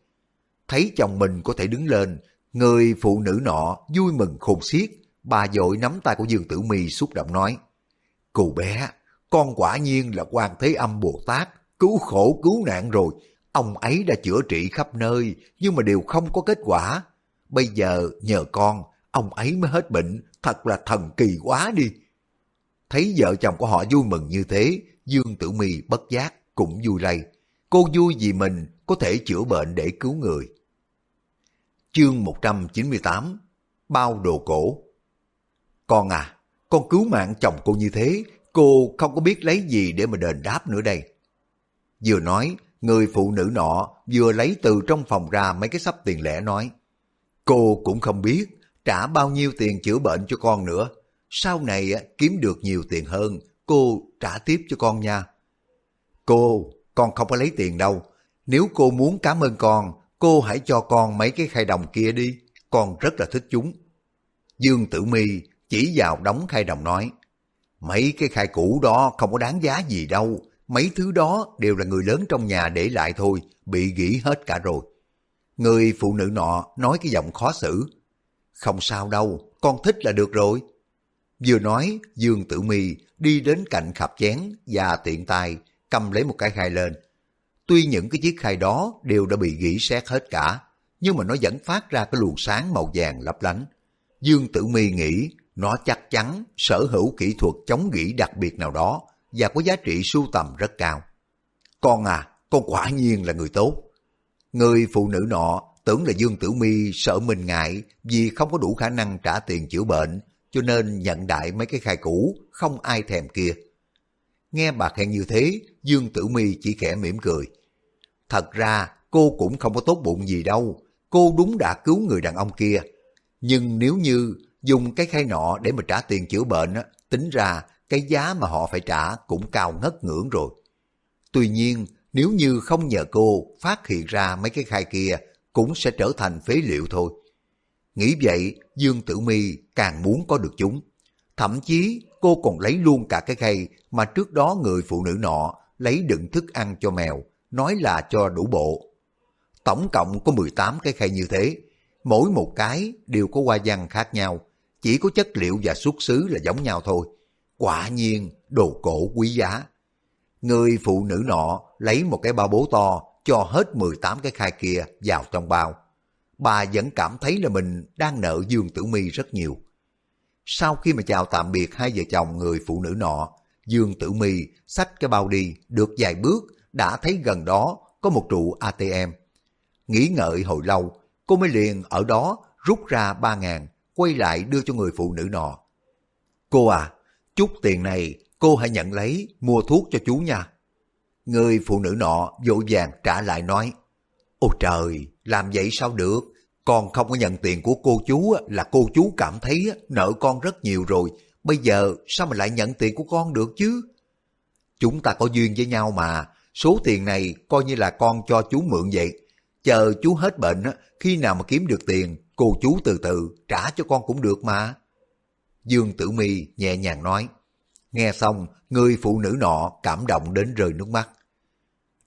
Thấy chồng mình có thể đứng lên, người phụ nữ nọ vui mừng khôn xiết, bà dội nắm tay của Dương Tử Mi xúc động nói. Cô bé, con quả nhiên là quan thế âm Bồ Tát, cứu khổ cứu nạn rồi. Ông ấy đã chữa trị khắp nơi, nhưng mà đều không có kết quả. Bây giờ nhờ con, ông ấy mới hết bệnh, thật là thần kỳ quá đi. Thấy vợ chồng của họ vui mừng như thế, Dương Tử Mi bất giác cũng vui lây. Cô vui vì mình có thể chữa bệnh để cứu người. Chương 198 Bao đồ cổ Con à, con cứu mạng chồng cô như thế, cô không có biết lấy gì để mà đền đáp nữa đây. Vừa nói, người phụ nữ nọ vừa lấy từ trong phòng ra mấy cái sắp tiền lẻ nói. Cô cũng không biết trả bao nhiêu tiền chữa bệnh cho con nữa. Sau này kiếm được nhiều tiền hơn, cô trả tiếp cho con nha. Cô, con không có lấy tiền đâu. Nếu cô muốn cảm ơn con, cô hãy cho con mấy cái khai đồng kia đi. Con rất là thích chúng. Dương Tử Mi chỉ vào đóng khai đồng nói. Mấy cái khai cũ đó không có đáng giá gì đâu. Mấy thứ đó đều là người lớn trong nhà để lại thôi, bị gỉ hết cả rồi. Người phụ nữ nọ nói cái giọng khó xử. Không sao đâu, con thích là được rồi. Vừa nói, Dương Tử Mi đi đến cạnh khạp chén và tiện tay cầm lấy một cái khai lên. Tuy những cái chiếc khai đó đều đã bị gỉ sét hết cả, nhưng mà nó vẫn phát ra cái luồng sáng màu vàng lấp lánh. Dương Tử Mi nghĩ nó chắc chắn sở hữu kỹ thuật chống gỉ đặc biệt nào đó và có giá trị sưu tầm rất cao. Con à, con quả nhiên là người tốt. Người phụ nữ nọ tưởng là Dương Tử Mi sợ mình ngại vì không có đủ khả năng trả tiền chữa bệnh, cho nên nhận đại mấy cái khai cũ, không ai thèm kia. Nghe bà khen như thế, Dương Tử Mi chỉ khẽ mỉm cười. Thật ra cô cũng không có tốt bụng gì đâu, cô đúng đã cứu người đàn ông kia. Nhưng nếu như dùng cái khai nọ để mà trả tiền chữa bệnh, tính ra cái giá mà họ phải trả cũng cao ngất ngưỡng rồi. Tuy nhiên, nếu như không nhờ cô phát hiện ra mấy cái khai kia, cũng sẽ trở thành phế liệu thôi. Nghĩ vậy, Dương Tử Mi càng muốn có được chúng. Thậm chí cô còn lấy luôn cả cái khay mà trước đó người phụ nữ nọ lấy đựng thức ăn cho mèo, nói là cho đủ bộ. Tổng cộng có 18 cái khay như thế, mỗi một cái đều có hoa văn khác nhau, chỉ có chất liệu và xuất xứ là giống nhau thôi. Quả nhiên, đồ cổ quý giá. Người phụ nữ nọ lấy một cái bao bố to, cho hết 18 cái khai kia vào trong bao. Bà vẫn cảm thấy là mình đang nợ Dương Tử Mi rất nhiều. Sau khi mà chào tạm biệt hai vợ chồng người phụ nữ nọ, Dương Tử Mi xách cái bao đi được vài bước đã thấy gần đó có một trụ ATM. Nghĩ ngợi hồi lâu, cô mới liền ở đó rút ra ba ngàn, quay lại đưa cho người phụ nữ nọ. Cô à, chút tiền này cô hãy nhận lấy mua thuốc cho chú nha. Người phụ nữ nọ vội vàng trả lại nói, Ôi trời, làm vậy sao được? Con không có nhận tiền của cô chú là cô chú cảm thấy nợ con rất nhiều rồi. Bây giờ sao mà lại nhận tiền của con được chứ? Chúng ta có duyên với nhau mà. Số tiền này coi như là con cho chú mượn vậy. Chờ chú hết bệnh, khi nào mà kiếm được tiền, cô chú từ từ trả cho con cũng được mà. Dương Tử Mi nhẹ nhàng nói. Nghe xong, người phụ nữ nọ cảm động đến rơi nước mắt.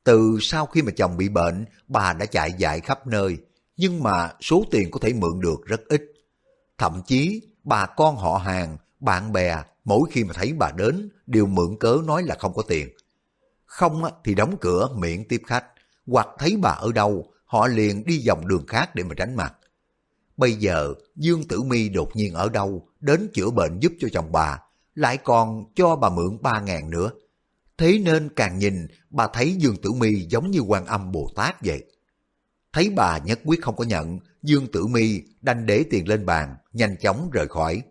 Từ sau khi mà chồng bị bệnh, bà đã chạy dại khắp nơi. nhưng mà số tiền có thể mượn được rất ít. Thậm chí bà con họ hàng, bạn bè mỗi khi mà thấy bà đến đều mượn cớ nói là không có tiền. Không thì đóng cửa miễn tiếp khách, hoặc thấy bà ở đâu họ liền đi vòng đường khác để mà tránh mặt. Bây giờ Dương Tử Mi đột nhiên ở đâu đến chữa bệnh giúp cho chồng bà, lại còn cho bà mượn ba ngàn nữa. Thế nên càng nhìn bà thấy Dương Tử Mi giống như quan âm Bồ Tát vậy. Thấy bà nhất quyết không có nhận, Dương Tử Mi đành để tiền lên bàn, nhanh chóng rời khỏi,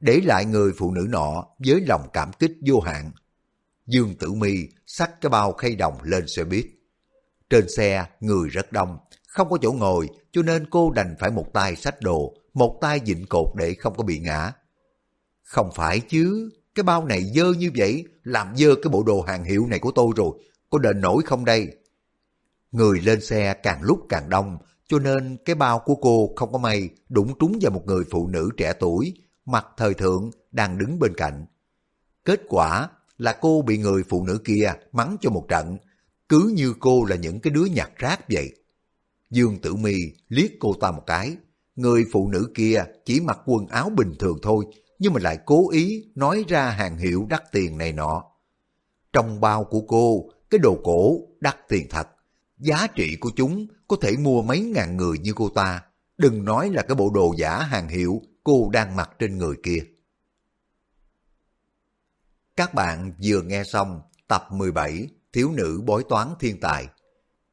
để lại người phụ nữ nọ với lòng cảm kích vô hạn. Dương Tử Mi xách cái bao khay đồng lên xe buýt. Trên xe người rất đông, không có chỗ ngồi cho nên cô đành phải một tay xách đồ, một tay dịnh cột để không có bị ngã. Không phải chứ, cái bao này dơ như vậy, làm dơ cái bộ đồ hàng hiệu này của tôi rồi, có đền nổi không đây? Người lên xe càng lúc càng đông, cho nên cái bao của cô không có may đụng trúng vào một người phụ nữ trẻ tuổi, mặt thời thượng đang đứng bên cạnh. Kết quả là cô bị người phụ nữ kia mắng cho một trận, cứ như cô là những cái đứa nhặt rác vậy. Dương Tử Mi liếc cô ta một cái, người phụ nữ kia chỉ mặc quần áo bình thường thôi, nhưng mà lại cố ý nói ra hàng hiệu đắt tiền này nọ. Trong bao của cô, cái đồ cổ đắt tiền thật, giá trị của chúng có thể mua mấy ngàn người như cô ta, đừng nói là cái bộ đồ giả hàng hiệu cô đang mặc trên người kia. Các bạn vừa nghe xong tập 17 Thiếu nữ bói toán thiên tài.